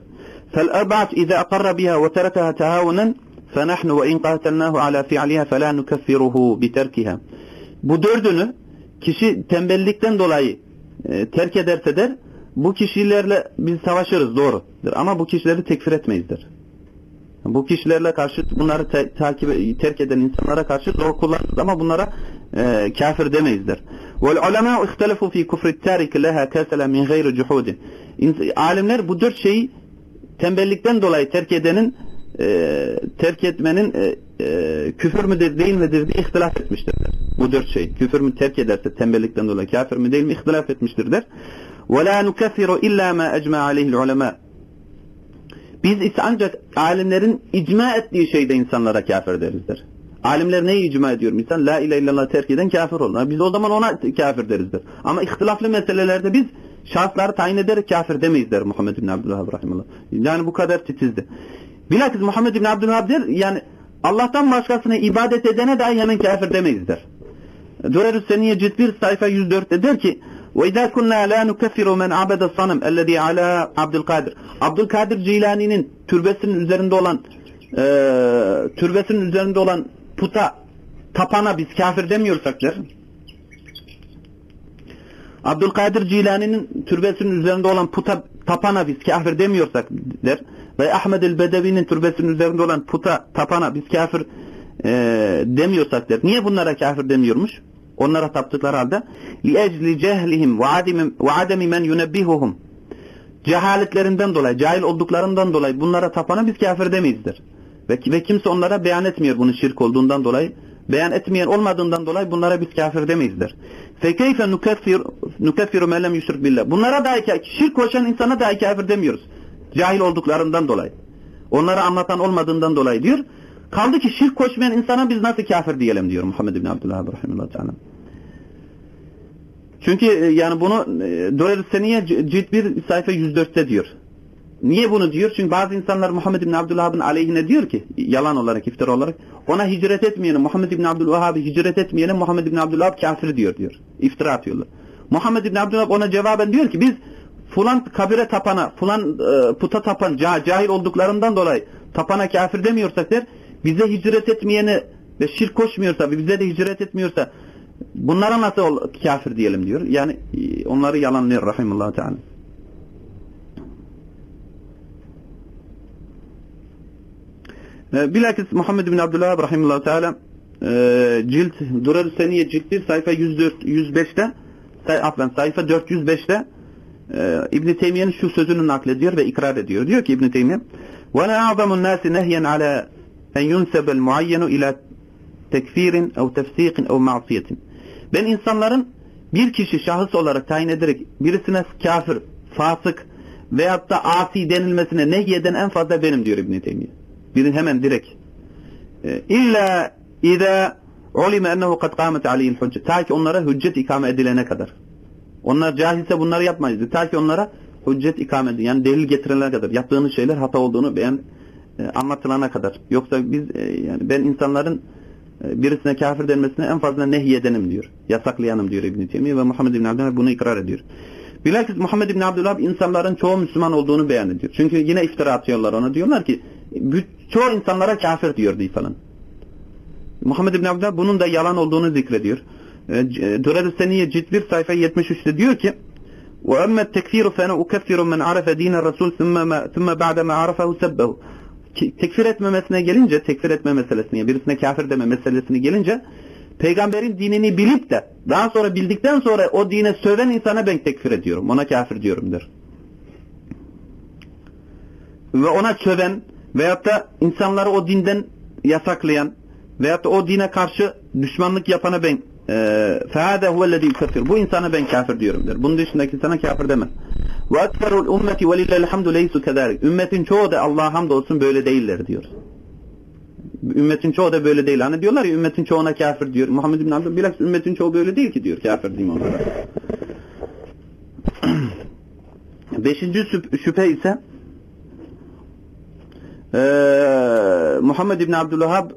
Fel erba'at iza akarra biha ve terekaha tehavunen فَنَحْنُ وَاِنْ قَاتَلْنَاهُ عَلَى فِعْلِهَا فَلَا نُكَفِّرُهُ بِتَرْكِهَا Bu dördünü kişi tembellikten dolayı e, terk ederse der, bu kişilerle biz savaşırız doğrudur. Ama bu kişileri tekfir etmeyizdir. Bu kişilerle karşı bunları te, takip terk eden insanlara karşı zor kullanırız ama bunlara e, kafir demeyizdir. Vel ulema ihtelefu fi kufri tarik leha kasala min gayri cuhud. Alimler bu dört şeyi tembellikten dolayı terk edenin e, terk etmenin e, e, küfür müdür değil midir diye ihtilaf etmiştirler. Bu dört şey. Küfür mü terk ederse tembellikten dolayı kafir mi değil mi ihtilaf etmiştirler. وَلَا نُكَفِّرُ اِلَّا مَا اَجْمَعَ عَلَيْهِ الْعُلَمَاء Biz ise ancak alimlerin icma ettiği şeyde insanlara kafir derizdir. Alimler neyi icma ediyor? Misal la ilahe illallah terk eden kafir olur. Biz o zaman ona kafir derizdir. Ama ihtilaflı meselelerde biz şahısları tayin ederek kafir demeyiz der Muhammed bin Abdülhab rahimullah. Yani bu kadar titizdi. Bilakis Muhammed bin Abdülhab der yani Allah'tan başkasına ibadet edene dahi hemen kafir demeyiz der. Durerus Seniye cilt 1 sayfa 104'te der ki وَاِذَا كُنَّا لَا نُكَفِّرُ مَنْ عَبَدَ الصَّنَمْ اَلَّذ۪ي عَلَى Abdülkadir. Abdülkadir Cilani'nin türbesinin üzerinde olan e, türbesinin üzerinde olan puta tapana biz kafir demiyorsak der. Abdülkadir Cilani'nin türbesinin üzerinde olan puta tapana biz kafir demiyorsak der. Ve Ahmed el-Bedevi'nin türbesinin üzerinde olan puta tapana biz kafir e, demiyorsak der. Niye bunlara kafir demiyormuş? Onlara taptıkları halde لِاَجْلِ جَهْلِهِمْ وَعَدَمِ مَنْ يُنَبِّهُهُمْ Cehaletlerinden dolayı, cahil olduklarından dolayı bunlara tapana biz kafir demeyizdir. Ve, ve kimse onlara beyan etmiyor bunun şirk olduğundan dolayı. Beyan etmeyen olmadığından dolayı bunlara biz kafir demeyizdir. فَكَيْفَ نُكَفِّرُ مَا لَمْ يُشْرِكْ بِاللّٰهِ Bunlara dahi şirk koşan insana dahi kafir demiyoruz. Cahil olduklarından dolayı. Onlara anlatan olmadığından dolayı diyor. Kaldı ki şirk koşmayan insana biz nasıl kafir diyelim diyor Muhammed bin Abdullah rahimahullah teala. Çünkü e, yani bunu e, Dolayı Seniye cilt 1 sayfa 104'te diyor. Niye bunu diyor? Çünkü bazı insanlar Muhammed bin Abdülhab'ın aleyhine diyor ki yalan olarak, iftira olarak ona hicret etmeyeni, Muhammed bin Abdülvahhab'ı hicret etmeyeni Muhammed bin Abdülvahhab kafir diyor diyor. İftira atıyorlar. Muhammed bin Abdülvahhab ona cevaben diyor ki biz fulan kabire tapana, fulan e, puta tapan, cahil olduklarından dolayı tapana kafir demiyorsak der, bize hicret etmeyeni ve şirk koşmuyorsa, bize de hicret etmiyorsa bunlara nasıl kafir diyelim diyor. Yani e, onları yalanlıyor rahimullah teala. E, bilakis Muhammed bin Abdullah rahimullah teala e, cilt Durar Seniye cildi sayfa 104 105'te say, afan, sayfa 405'te e, İbn Teymiye'nin şu sözünü naklediyor ve ikrar ediyor. Diyor ki İbn Teymiye: "Ve la a'zamu an-nasi nahyan ala en yunsab el-muayyenu ila tekfirin ev tefsikin ev ma'siyetin." Ben insanların bir kişi şahıs olarak tayin ederek birisine kafir, fasık veyahut da asi denilmesine nehyeden en fazla benim diyor İbn Teymiye. Birin hemen direkt. E, illa ida ulime ennehu kad kâmet aleyhil hüccet. Ta ki onlara hüccet ikame edilene kadar. Onlar cahilse bunları yapmayız. Ta ki onlara hüccet ikame edilene yani delil getirilene kadar. Yaptığınız şeyler hata olduğunu beyan e, anlatılana kadar. Yoksa biz e, yani ben insanların e, birisine kafir denmesine en fazla nehyedenim diyor. Yasaklayanım diyor İbn Teymiye ve Muhammed bin Abdülhab bunu ikrar ediyor. Bilakis Muhammed bin Abdülhab insanların çoğu Müslüman olduğunu beyan ediyor. Çünkü yine iftira atıyorlar ona. Diyorlar ki çoğu insanlara kafir diyordu falan. Muhammed bin Abdülhab bunun da yalan olduğunu zikrediyor. Durer-i Seniye cilt 1 sayfa 73'te diyor ki وَأَمَّا التَّكْفِيرُ فَأَنَا أُكَفِّرُ مَنْ عَرَفَ دِينَ الرَّسُولِ ثُمَّ بَعْدَ مَا عَرَفَهُ سَبَّهُ tekfir etmemesine gelince, tekfir etme meselesine, birisine kafir deme meselesine gelince, peygamberin dinini bilip de daha sonra bildikten sonra o dine söven insana ben tekfir ediyorum. Ona kafir diyorum der. ve ona söven veyahut da insanları o dinden yasaklayan veyahut da o dine karşı düşmanlık yapana ben فَهَذَا هُوَ الَّذ۪ي يُكَفِّرُ Bu insana ben kafir diyorum der. Bunun dışındaki sana kafir demez. وَاَكْفَرُ الْاُمَّةِ وَلِلَّهِ الْحَمْدُ لَيْسُ كَذَٰلِكَ Ümmetin çoğu da Allah'a hamdolsun böyle değiller diyor. Ümmetin çoğu da böyle değil. Hani diyorlar ya ümmetin çoğuna kafir diyor. Muhammed bin Abdülhamid bilakis ümmetin çoğu böyle değil ki diyor. Kafir diyeyim onlara. Beşinci şüphe ise ee, Muhammed bin Abdülvahhab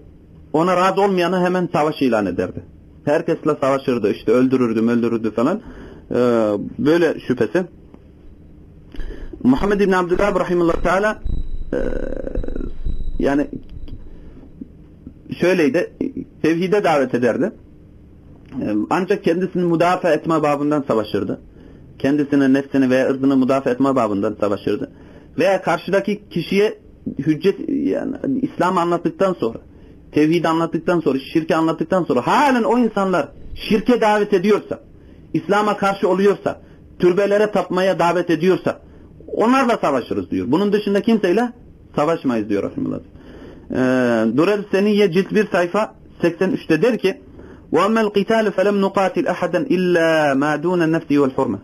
ona razı olmayanı hemen savaş ilan ederdi. Herkesle savaşırdı. işte öldürürdü, öldürürdü falan. Ee, böyle şüphesi. Muhammed bin Abdülvahhab rahimullah teala e, yani şöyleydi. Tevhide davet ederdi. Ee, ancak kendisini müdafaa etme babından savaşırdı. Kendisine, nefsini veya ırzını müdafaa etme babından savaşırdı. Veya karşıdaki kişiye hüccet yani İslam anlattıktan sonra tevhid anlattıktan sonra, şirke anlattıktan sonra halen o insanlar şirke davet ediyorsa, İslam'a karşı oluyorsa, türbelere tapmaya davet ediyorsa onlarla savaşırız diyor. Bunun dışında kimseyle savaşmayız diyor Rahimullah. Ee, Durer Seniyye cilt 1 sayfa 83'te der ki وَاَمَّا الْقِتَالُ فَلَمْ نُقَاتِلْ أَحَدًا اِلَّا مَا دُونَ النَّفْسِ وَالْحُرْمَةِ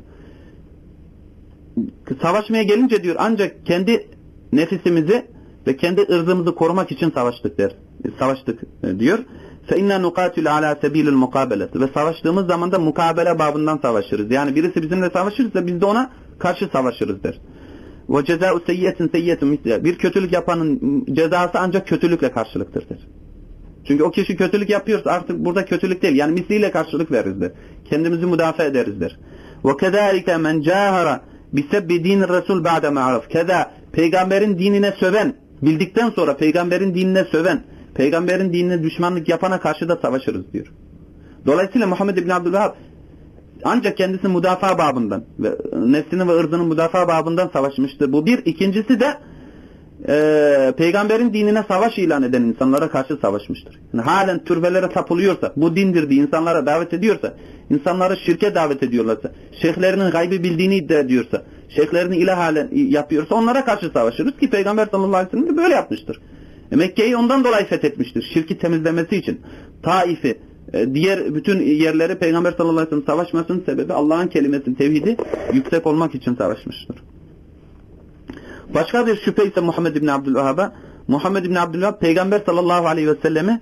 Savaşmaya gelince diyor ancak kendi nefisimizi ve kendi ırzımızı korumak için savaştık der. Savaştık e, diyor. فَاِنَّا نُقَاتِلُ عَلَى سَب۪يلِ الْمُقَابَلَةِ Ve savaştığımız zaman da mukabele babından savaşırız. Yani birisi bizimle savaşırsa biz de ona karşı savaşırız der. وَجَزَاءُ سَيِّيَةٍ سَيِّيَةٌ مِثْلِهَا Bir kötülük yapanın cezası ancak kötülükle karşılıktır der. Çünkü o kişi kötülük yapıyorsa artık burada kötülük değil. Yani misliyle karşılık veririz der. Kendimizi müdafaa ederiz der. وَكَذَٰلِكَ مَنْ جَاهَرَ بِسَبِّ دِينِ الرَّسُولِ بَعْدَ مَعْرَفْ Keda peygamberin dinine söven, bildikten sonra peygamberin dinine söven, peygamberin dinine düşmanlık yapana karşı da savaşırız diyor. Dolayısıyla Muhammed İbn Abdülvahab ancak kendisi müdafaa babından ve nefsini ve ırzının müdafaa babından savaşmıştır. Bu bir. ikincisi de e, peygamberin dinine savaş ilan eden insanlara karşı savaşmıştır. Yani halen türbelere tapılıyorsa, bu dindir diye insanlara davet ediyorsa, insanları şirke davet ediyorlarsa, şeyhlerinin gaybi bildiğini iddia ediyorsa, şeyhlerini ilah halen yapıyorsa onlara karşı savaşırız ki Peygamber sallallahu aleyhi ve sellem de böyle yapmıştır. E, Mekke'yi ondan dolayı fethetmiştir. Şirki temizlemesi için. Taif'i, e, diğer bütün yerleri Peygamber sallallahu aleyhi ve sellem savaşmasının sebebi Allah'ın kelimesinin tevhidi yüksek olmak için savaşmıştır. Başka bir şüphe ise Muhammed bin Abdülvahhab'a Muhammed bin Abdülvahhab Peygamber sallallahu aleyhi ve sellemi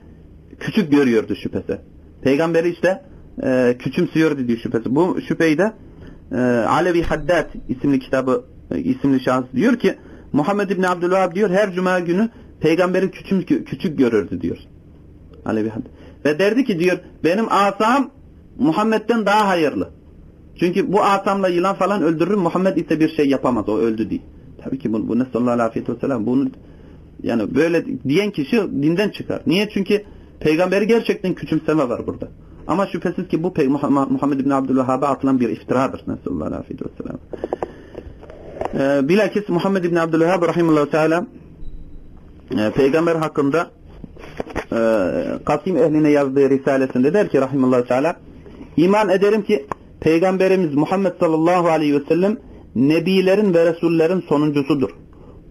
küçük görüyordu şüphesi. Peygamberi işte e, küçümsüyordu diye şüphesi. Bu şüpheyi de e, Alevi Haddad isimli kitabı e, isimli şahıs diyor ki Muhammed bin Abdülvahhab diyor her cuma günü peygamberi küçük, küçük görürdü diyor. Alevi. Ve derdi ki diyor benim asam Muhammed'den daha hayırlı. Çünkü bu asamla yılan falan öldürür Muhammed ise bir şey yapamaz o öldü diye. Tabii ki bu, bu Nesallallahu aleyhi ve sellem bunu yani böyle diyen kişi dinden çıkar. Niye? Çünkü peygamberi gerçekten küçümseme var burada. Ama şüphesiz ki bu Muhammed bin Abdülvehhab'a atılan bir iftiradır. Nesallallahu aleyhi ve sellem. Ee, bilakis Muhammed bin Abdülvehhab rahimullahu teala e, peygamber hakkında e, Kasim ehline yazdığı risalesinde der ki rahimullahu teala iman ederim ki peygamberimiz Muhammed sallallahu aleyhi ve sellem nebilerin ve resullerin sonuncusudur.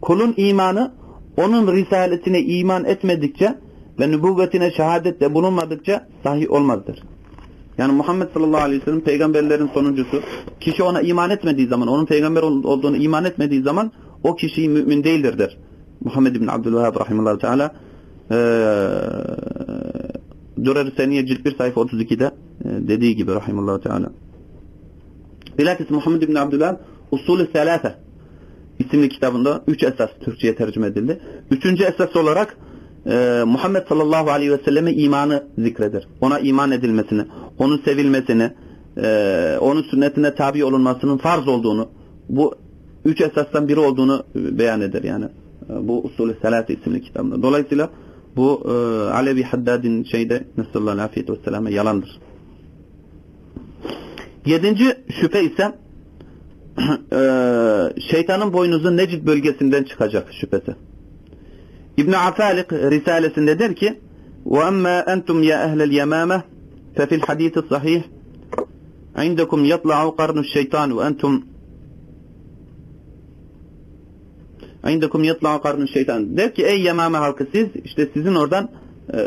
Kulun imanı onun risaletine iman etmedikçe ve nübüvvetine şehadette bulunmadıkça sahih olmazdır. Yani Muhammed sallallahu aleyhi ve sellem peygamberlerin sonuncusu. Kişi ona iman etmediği zaman, onun peygamber olduğunu iman etmediği zaman o kişi mümin değildir der. Muhammed bin Abdülvahhab rahimahullah teala ee, Durer-i Seniye cilt 1 sayfa 32'de e, dediği gibi rahimahullah teala. Bilakis Muhammed bin Abdülvahhab Usulü Selase isimli kitabında üç esas Türkçe'ye tercüme edildi. Üçüncü esas olarak e, Muhammed sallallahu aleyhi ve selleme imanı zikreder. Ona iman edilmesini, onun sevilmesini, e, onun sünnetine tabi olunmasının farz olduğunu, bu üç esasdan biri olduğunu beyan eder yani. E, bu Usulü Selase isimli kitabında. Dolayısıyla bu e, Alevi Haddad'in şeyde Nesallallahu aleyhi ve selleme yalandır. Yedinci şüphe ise şeytanın boynuzu Necid bölgesinden çıkacak şüphesi. İbn Afalik risalesinde der ki: "Ve emma entum ya ehlel yemame fe fil hadis sahih عندكم يطلع قرن الشيطان وأنتم İndekum yatla'a karnın şeytan. Der ki ey Yemame halkı siz işte sizin oradan e,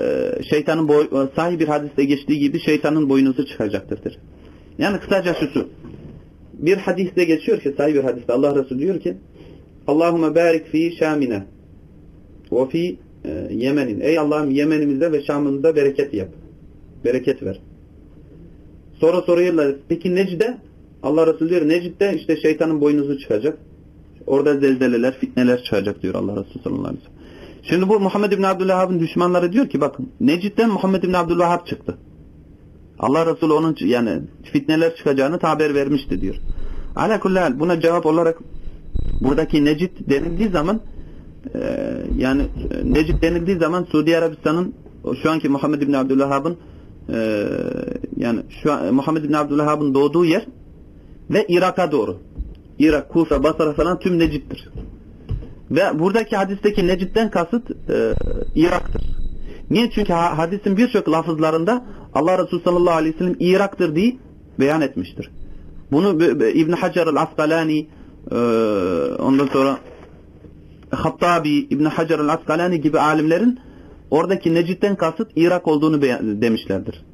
şeytanın boy, sahih bir hadiste geçtiği gibi şeytanın boynuzu çıkacaktır. der. Yani kısacası şu. Bir hadiste geçiyor ki sahih bir hadiste Allah Resulü diyor ki Allahümme barik fi Şamine ve fi e, Yemen'in. Ey Allah'ım Yemen'imizde ve Şam'ımızda bereket yap. Bereket ver. Sonra soruyorlar. Peki Necid'e? Allah Resulü diyor Necid'de işte şeytanın boynuzu çıkacak. Orada zelzeleler, fitneler çıkacak diyor Allah Resulü sallallahu aleyhi ve sellem. Şimdi bu Muhammed İbni Abdülvahhab'ın düşmanları diyor ki bakın Necid'den Muhammed İbni Abdülvahhab çıktı. Allah Resulü onun yani fitneler çıkacağını haber vermişti diyor. Alakullahal buna cevap olarak buradaki Necid denildiği zaman e, yani Necid denildiği zaman Suudi Arabistan'ın şu anki Muhammed İbni Abdülvahhab'ın e, yani şu an Muhammed İbni Abdülvahhab'ın doğduğu yer ve Irak'a doğru. Irak, Kufa, Basra falan tüm Necid'dir. Ve buradaki hadisteki Necid'den kasıt e, Irak'tır. Niye? Çünkü hadisin birçok lafızlarında Allah Resulü sallallahu aleyhi ve sellem Irak'tır diye beyan etmiştir. Bunu İbn Hacer el-Asqalani e, ondan sonra Hattabi, İbn Hacer el-Asqalani gibi alimlerin oradaki Necid'den kasıt Irak olduğunu demişlerdir.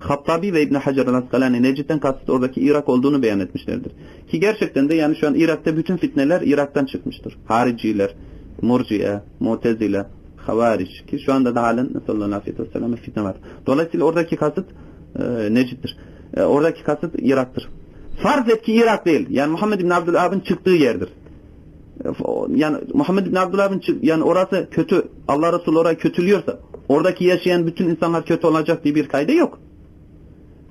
Hattabi ve İbn Hacer el-Asqalani Necid'den kasıt oradaki Irak olduğunu beyan etmişlerdir. Ki gerçekten de yani şu an Irak'ta bütün fitneler Irak'tan çıkmıştır. Hariciler, Murciye, Mutezile, Havariç ki şu anda da halen sallallahu aleyhi ve fitne var. Dolayısıyla oradaki kasıt e, Necid'dir. E, oradaki kasıt Irak'tır. Farz et ki Irak değil. Yani Muhammed bin Abdülhab'ın çıktığı yerdir. E, yani Muhammed bin Abdülhab'ın yani orası kötü. Allah Resulü orayı kötülüyorsa oradaki yaşayan bütün insanlar kötü olacak diye bir kaydı yok.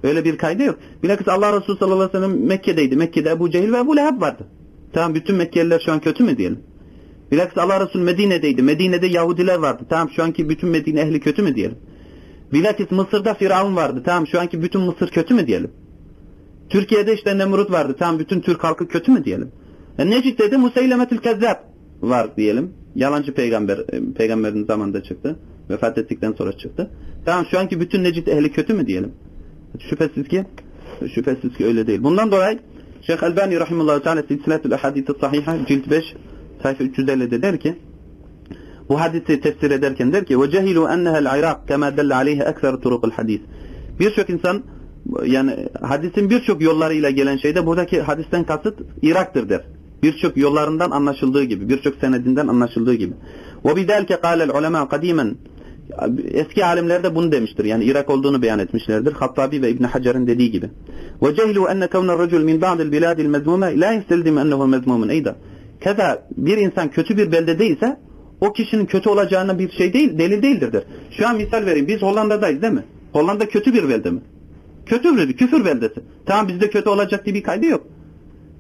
Öyle bir kaydı yok. Bilakis Allah Resulü sallallahu aleyhi ve sellem Mekke'deydi. Mekke'de Ebu Cehil ve Ebu Leheb vardı. Tamam bütün Mekkeliler şu an kötü mü diyelim? Bilakis Allah Resulü Medine'deydi. Medine'de Yahudiler vardı. Tamam şu anki bütün Medine ehli kötü mü diyelim? Bilakis Mısır'da Firavun vardı. Tamam şu anki bütün Mısır kötü mü diyelim? Türkiye'de işte Nemrut vardı. Tamam bütün Türk halkı kötü mü diyelim? E, Necid'de de Museylemetül Kezzab var diyelim. Yalancı peygamber e, peygamberin zamanında çıktı. Vefat ettikten sonra çıktı. Tamam şu anki bütün Necid ehli kötü mü diyelim? Şüphesiz ki şüphesiz ki öyle değil. Bundan dolayı Şeyh Elbani rahimehullah teala Silsiletül Ahadith-i Sahiha cilt 5 sayfa 350'de der ki bu hadisi tefsir ederken der ki ve cehilu ennehel Irak kema delle aleyhi ekser turukul hadis. Birçok insan yani hadisin birçok yollarıyla gelen şeyde buradaki hadisten kasıt Irak'tır der. Birçok yollarından anlaşıldığı gibi, birçok senedinden anlaşıldığı gibi. Ve bidelke kâlel ulema kadimen Eski alimler de bunu demiştir. Yani Irak olduğunu beyan etmişlerdir. Hattabi ve İbn Hacer'in dediği gibi. Ve cehlu enne kavne racul min ba'dil biladil mezmume la yesteldim ennehu mezmumun eyda. Keza bir insan kötü bir beldedeyse o kişinin kötü olacağına bir şey değil, delil değildir der. Şu an misal vereyim. Biz Hollanda'dayız değil mi? Hollanda kötü bir belde mi? Kötü bir küfür beldesi. Tamam bizde kötü olacak diye bir kaydı yok.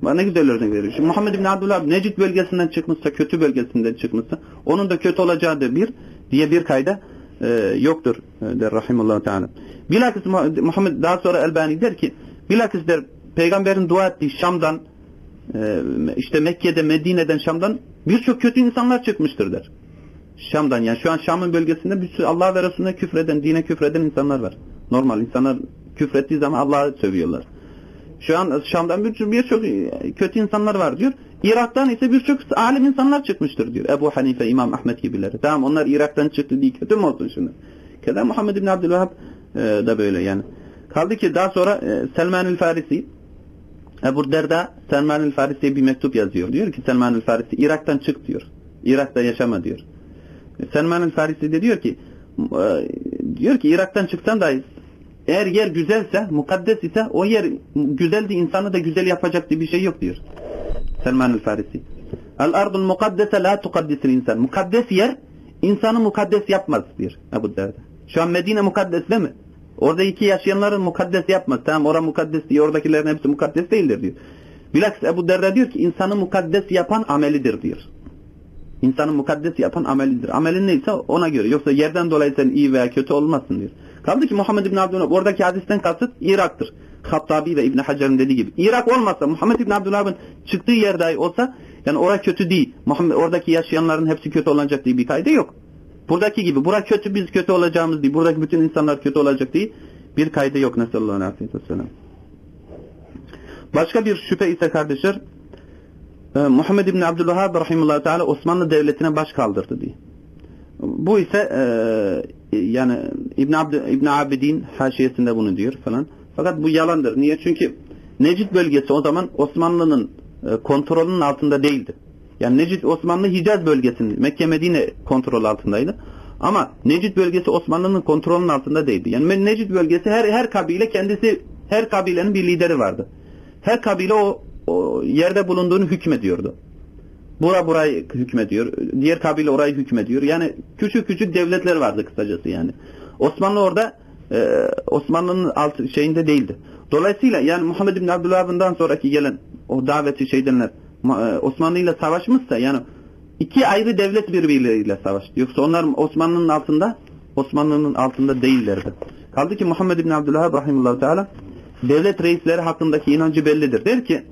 Bana ne güzel örnek veriyor. Şimdi Muhammed bin Abdullah Necid bölgesinden çıkmışsa, kötü bölgesinden çıkmışsa, onun da kötü olacağı da bir diye bir kayda e, yoktur e, der rahimullah teala. Bilakis Muhammed daha sonra Elbani der ki bilakis der peygamberin dua ettiği Şam'dan e, işte Mekke'de Medine'den Şam'dan birçok kötü insanlar çıkmıştır der. Şam'dan yani şu an Şam'ın bölgesinde bir sürü Allah ve Resulüne küfreden, dine küfreden insanlar var. Normal insanlar küfrettiği zaman Allah'ı sövüyorlar. Şu an Şam'dan birçok bir kötü insanlar var diyor. Irak'tan ise birçok alim insanlar çıkmıştır diyor. Ebu Hanife, İmam Ahmet gibileri. Tamam onlar Irak'tan çıktı diye kötü mü olsun şimdi? Keda Muhammed bin Abdülvahhab e, da böyle yani. Kaldı ki daha sonra e, Selman-ül Farisi Ebu Derda Selman-ül Farisi'ye bir mektup yazıyor. Diyor ki Selman-ül Farisi Irak'tan çık diyor. Irak'ta yaşama diyor. Selman-ül Farisi de diyor ki e, diyor ki Irak'tan çıksan dahi eğer yer güzelse, mukaddes ise o yer güzeldi insanı da güzel yapacak diye bir şey yok diyor. Selman el Farisi. El ardul mukaddese la tukaddisil insan. Mukaddes yer insanı mukaddes yapmaz diyor Ebu Derda. Şu an Medine mukaddes değil mi? Orada iki yaşayanların mukaddes yapmaz. Tamam orada mukaddes diye oradakilerin hepsi mukaddes değildir diyor. Bilakis Ebu Derda diyor ki insanı mukaddes yapan amelidir diyor. İnsanı mukaddes yapan amelidir. Amelin neyse ona göre. Yoksa yerden dolayı sen iyi veya kötü olmazsın diyor. Kaldı ki Muhammed İbn Abdülhamid oradaki hadisten kasıt Irak'tır. Hattabi ve İbn Hacer'in dediği gibi. Irak olmasa Muhammed İbn Abdülhamid'in çıktığı yer dahi olsa yani orası kötü değil. Muhammed oradaki yaşayanların hepsi kötü olacak diye bir kaydı yok. Buradaki gibi. Bura kötü biz kötü olacağımız değil. Buradaki bütün insanlar kötü olacak diye bir kaydı yok. Nesallallahu aleyhi ve. Başka bir şüphe ise kardeşler e, Muhammed İbni Abdülvahhab rahimullah teala Osmanlı Devleti'ne baş kaldırdı diye. Bu ise e, yani İbn Abd İbn Abidin haşiyesinde bunu diyor falan. Fakat bu yalandır. Niye? Çünkü Necid bölgesi o zaman Osmanlı'nın e, kontrolünün altında değildi. Yani Necid Osmanlı Hicaz bölgesinin Mekke Medine kontrol altındaydı. Ama Necid bölgesi Osmanlı'nın kontrolünün altında değildi. Yani Necid bölgesi her her kabile kendisi her kabilenin bir lideri vardı. Her kabile o, o yerde bulunduğunu hükmediyordu. Bura burayı hükmediyor. Diğer kabile orayı hükmediyor. Yani küçük küçük devletler vardı kısacası yani. Osmanlı orada e, Osmanlı'nın alt şeyinde değildi. Dolayısıyla yani Muhammed bin Abdülhab'ından sonraki gelen o daveti şeydenler e, Osmanlı ile savaşmışsa yani iki ayrı devlet birbirleriyle savaştı. Yoksa onlar Osmanlı'nın altında Osmanlı'nın altında değillerdi. Kaldı ki Muhammed bin Abdülhab rahimullah teala devlet reisleri hakkındaki inancı bellidir. Der ki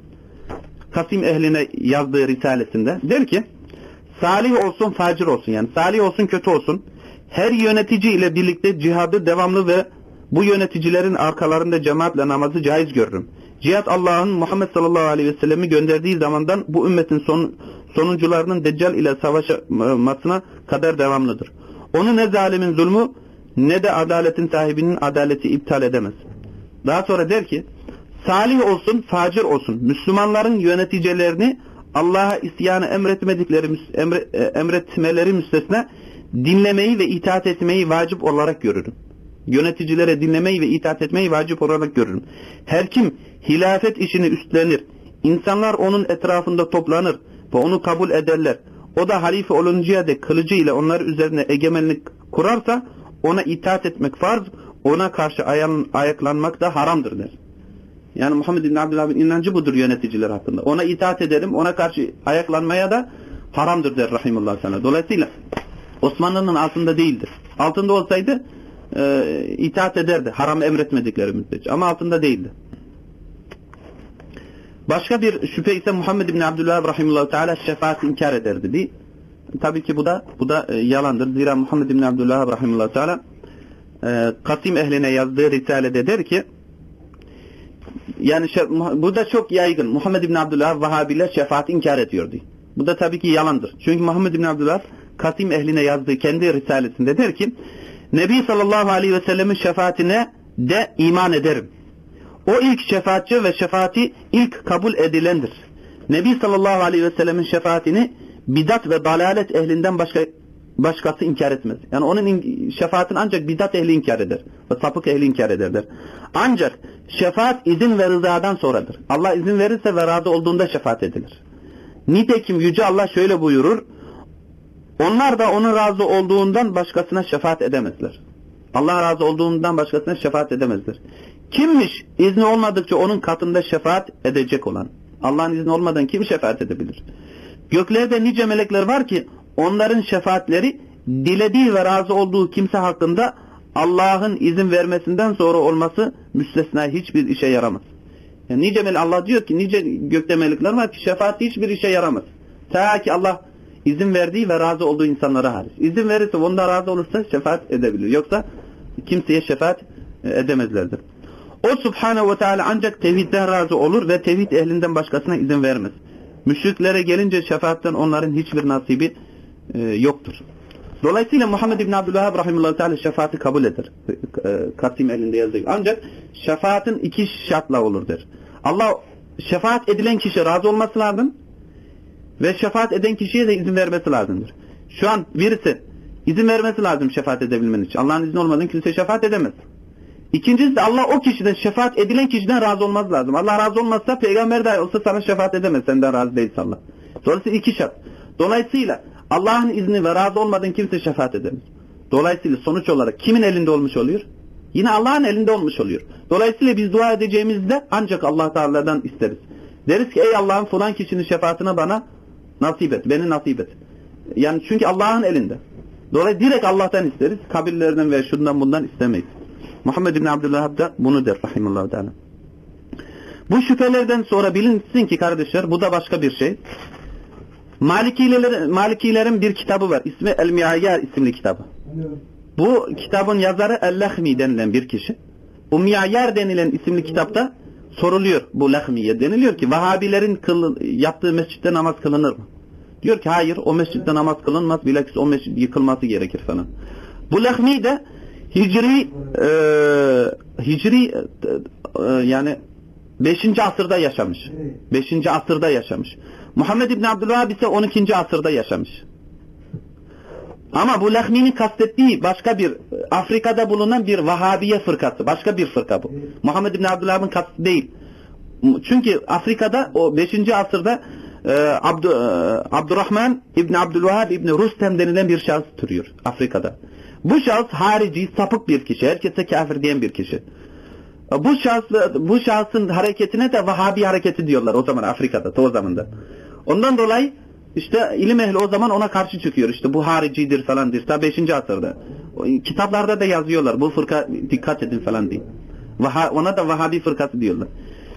Kasim ehline yazdığı risalesinde der ki salih olsun facir olsun yani salih olsun kötü olsun her yönetici ile birlikte cihadı devamlı ve bu yöneticilerin arkalarında cemaatle namazı caiz görürüm. Cihat Allah'ın Muhammed sallallahu aleyhi ve sellemi gönderdiği zamandan bu ümmetin son, sonuncularının Deccal ile savaşmasına kadar devamlıdır. Onu ne zalimin zulmü ne de adaletin sahibinin adaleti iptal edemez. Daha sonra der ki salih olsun facir olsun Müslümanların yöneticilerini Allah'a isyanı emretmedikleri emre, emretmeleri müstesna dinlemeyi ve itaat etmeyi vacip olarak görürüm. Yöneticilere dinlemeyi ve itaat etmeyi vacip olarak görürüm. Her kim hilafet işini üstlenir, insanlar onun etrafında toplanır ve onu kabul ederler. O da halife oluncaya dek kılıcı ile onlar üzerine egemenlik kurarsa ona itaat etmek farz, ona karşı ayaklanmak da haramdır der. Yani Muhammed bin Abdülhab'ın inancı budur yöneticiler hakkında. Ona itaat ederim, ona karşı ayaklanmaya da haramdır der rahimullah sana. Dolayısıyla Osmanlı'nın altında değildir. Altında olsaydı e, itaat ederdi. Haram emretmedikleri müddetçe. Ama altında değildi. Başka bir şüphe ise Muhammed bin Abdülvahab rahimullah teala şefaat inkar ederdi. Bir, tabii ki bu da bu da e, yalandır. Zira Muhammed bin Abdülvahab rahimullah teala e, Kasim ehline yazdığı risalede der ki yani bu da çok yaygın. Muhammed bin Abdülvahab Vahabiler şefaat inkar ediyordu. Bu da tabii ki yalandır. Çünkü Muhammed bin Abdülvahab Kasim ehline yazdığı kendi risalesinde der ki Nebi sallallahu aleyhi ve sellemin şefaatine de iman ederim. O ilk şefaatçi ve şefaati ilk kabul edilendir. Nebi sallallahu aleyhi ve sellemin şefaatini bidat ve dalalet ehlinden başka başkası inkar etmez. Yani onun şefaatini ancak bidat ehli inkar eder ve sapık ehli inkar ederler. Ancak şefaat izin ve rızadan sonradır. Allah izin verirse ve razı olduğunda şefaat edilir. Nitekim Yüce Allah şöyle buyurur. Onlar da onun razı olduğundan başkasına şefaat edemezler. Allah razı olduğundan başkasına şefaat edemezler. Kimmiş izni olmadıkça onun katında şefaat edecek olan? Allah'ın izni olmadan kim şefaat edebilir? Göklerde nice melekler var ki onların şefaatleri dilediği ve razı olduğu kimse hakkında Allah'ın izin vermesinden sonra olması müstesna hiçbir işe yaramaz. Yani nice melek Allah diyor ki nice gökte melekler var ki şefaat hiçbir işe yaramaz. Ta ki Allah izin verdiği ve razı olduğu insanlara hariç. İzin verirse onda razı olursa şefaat edebilir. Yoksa kimseye şefaat edemezlerdir. O Subhanahu ve Teala ancak tevhidden razı olur ve tevhid ehlinden başkasına izin vermez. Müşriklere gelince şefaatten onların hiçbir nasibi e, yoktur. Dolayısıyla Muhammed İbn Abdülvahab rahimullah teala şefaati kabul eder. E, Kasim elinde yazıyor. Ancak şefaatin iki şartla olur der. Allah şefaat edilen kişi razı olması lazım ve şefaat eden kişiye de izin vermesi lazımdır. Şu an birisi izin vermesi lazım şefaat edebilmen için. Allah'ın izni olmadan kimse şefaat edemez. İkincisi de Allah o kişiden şefaat edilen kişiden razı olmaz lazım. Allah razı olmazsa peygamber dahi olsa sana şefaat edemez. Senden razı değilse Allah. Dolayısıyla iki şart. Dolayısıyla Allah'ın izni ve razı olmadan kimse şefaat edemez. Dolayısıyla sonuç olarak kimin elinde olmuş oluyor? Yine Allah'ın elinde olmuş oluyor. Dolayısıyla biz dua edeceğimizde ancak Allah Teala'dan isteriz. Deriz ki ey Allah'ın falan kişinin şefaatine bana nasip et, beni nasip et. Yani çünkü Allah'ın elinde. Dolayısıyla direkt Allah'tan isteriz. Kabirlerden ve şundan bundan istemeyiz. Muhammed bin Abdülvahhab da bunu der rahimullahu teala. Bu şüphelerden sonra bilinsin ki kardeşler bu da başka bir şey. Malikilerin, Malikilerin bir kitabı var. İsmi El Miayyar isimli kitabı. Bu kitabın yazarı El-Lehmi denilen bir kişi. Bu Miayyar denilen isimli kitapta soruluyor bu Lahmiye. Deniliyor ki Vahabilerin kıl, yaptığı mescitte namaz kılınır mı? Diyor ki hayır o mescitte namaz kılınmaz. Bilakis o mescid yıkılması gerekir falan. Bu Lahmi de Hicri e, Hicri e, e, yani 5. asırda yaşamış. 5. asırda yaşamış. Muhammed İbn Abdülvahhab ise 12. asırda yaşamış. Ama bu Lahmi'nin kastettiği başka bir Afrika'da bulunan bir Vahabiye fırkası. Başka bir fırka bu. Muhammed İbn Abdülvahhab'ın kastı değil. Çünkü Afrika'da o 5. asırda e, Abdü, e, Abdurrahman İbn Abdülvahhab İbn Rustem denilen bir şahıs türüyor Afrika'da. Bu şahıs harici, sapık bir kişi. Herkese kafir diyen bir kişi. Bu şahıs, bu şahsın hareketine de Vahabi hareketi diyorlar o zaman Afrika'da, o zamanda. Ondan dolayı işte ilim ehli o zaman ona karşı çıkıyor. İşte bu haricidir falandır. Ta 5. asırda. Kitaplarda da yazıyorlar. Bu fırka dikkat edin falan diye. Ona da Vahabi fırkası diyorlar.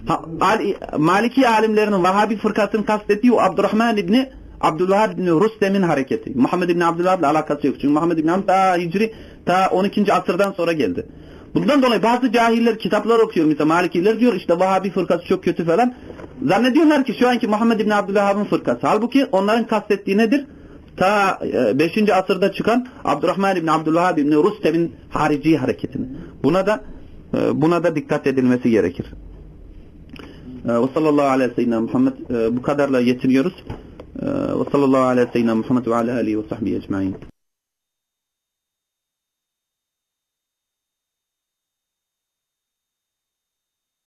Ha, al, Maliki alimlerinin Vahabi fırkasını kastettiği o Abdurrahman İbni Abdülvahab İbni Rustem'in hareketi. Muhammed İbni Abdülvahab'la alakası yok. Çünkü Muhammed İbni Abdülvahab ta Hicri ta 12. asırdan sonra geldi. Bundan dolayı bazı cahiller kitaplar okuyor mesela Malikiler diyor işte Vahabi fırkası çok kötü falan. Zannediyorlar ki şu anki Muhammed İbni Abdülvahab'ın fırkası. Halbuki onların kastettiği nedir? Ta 5. asırda çıkan Abdurrahman İbni Abdülvahab İbni Rustem'in harici hareketini. Buna da buna da dikkat edilmesi gerekir. Ve sallallahu aleyhi ve sellem Muhammed bu kadarla yetiniyoruz. Ve sallallahu aleyhi ve sellem Muhammed ve ala alihi ve sahbihi ecmain.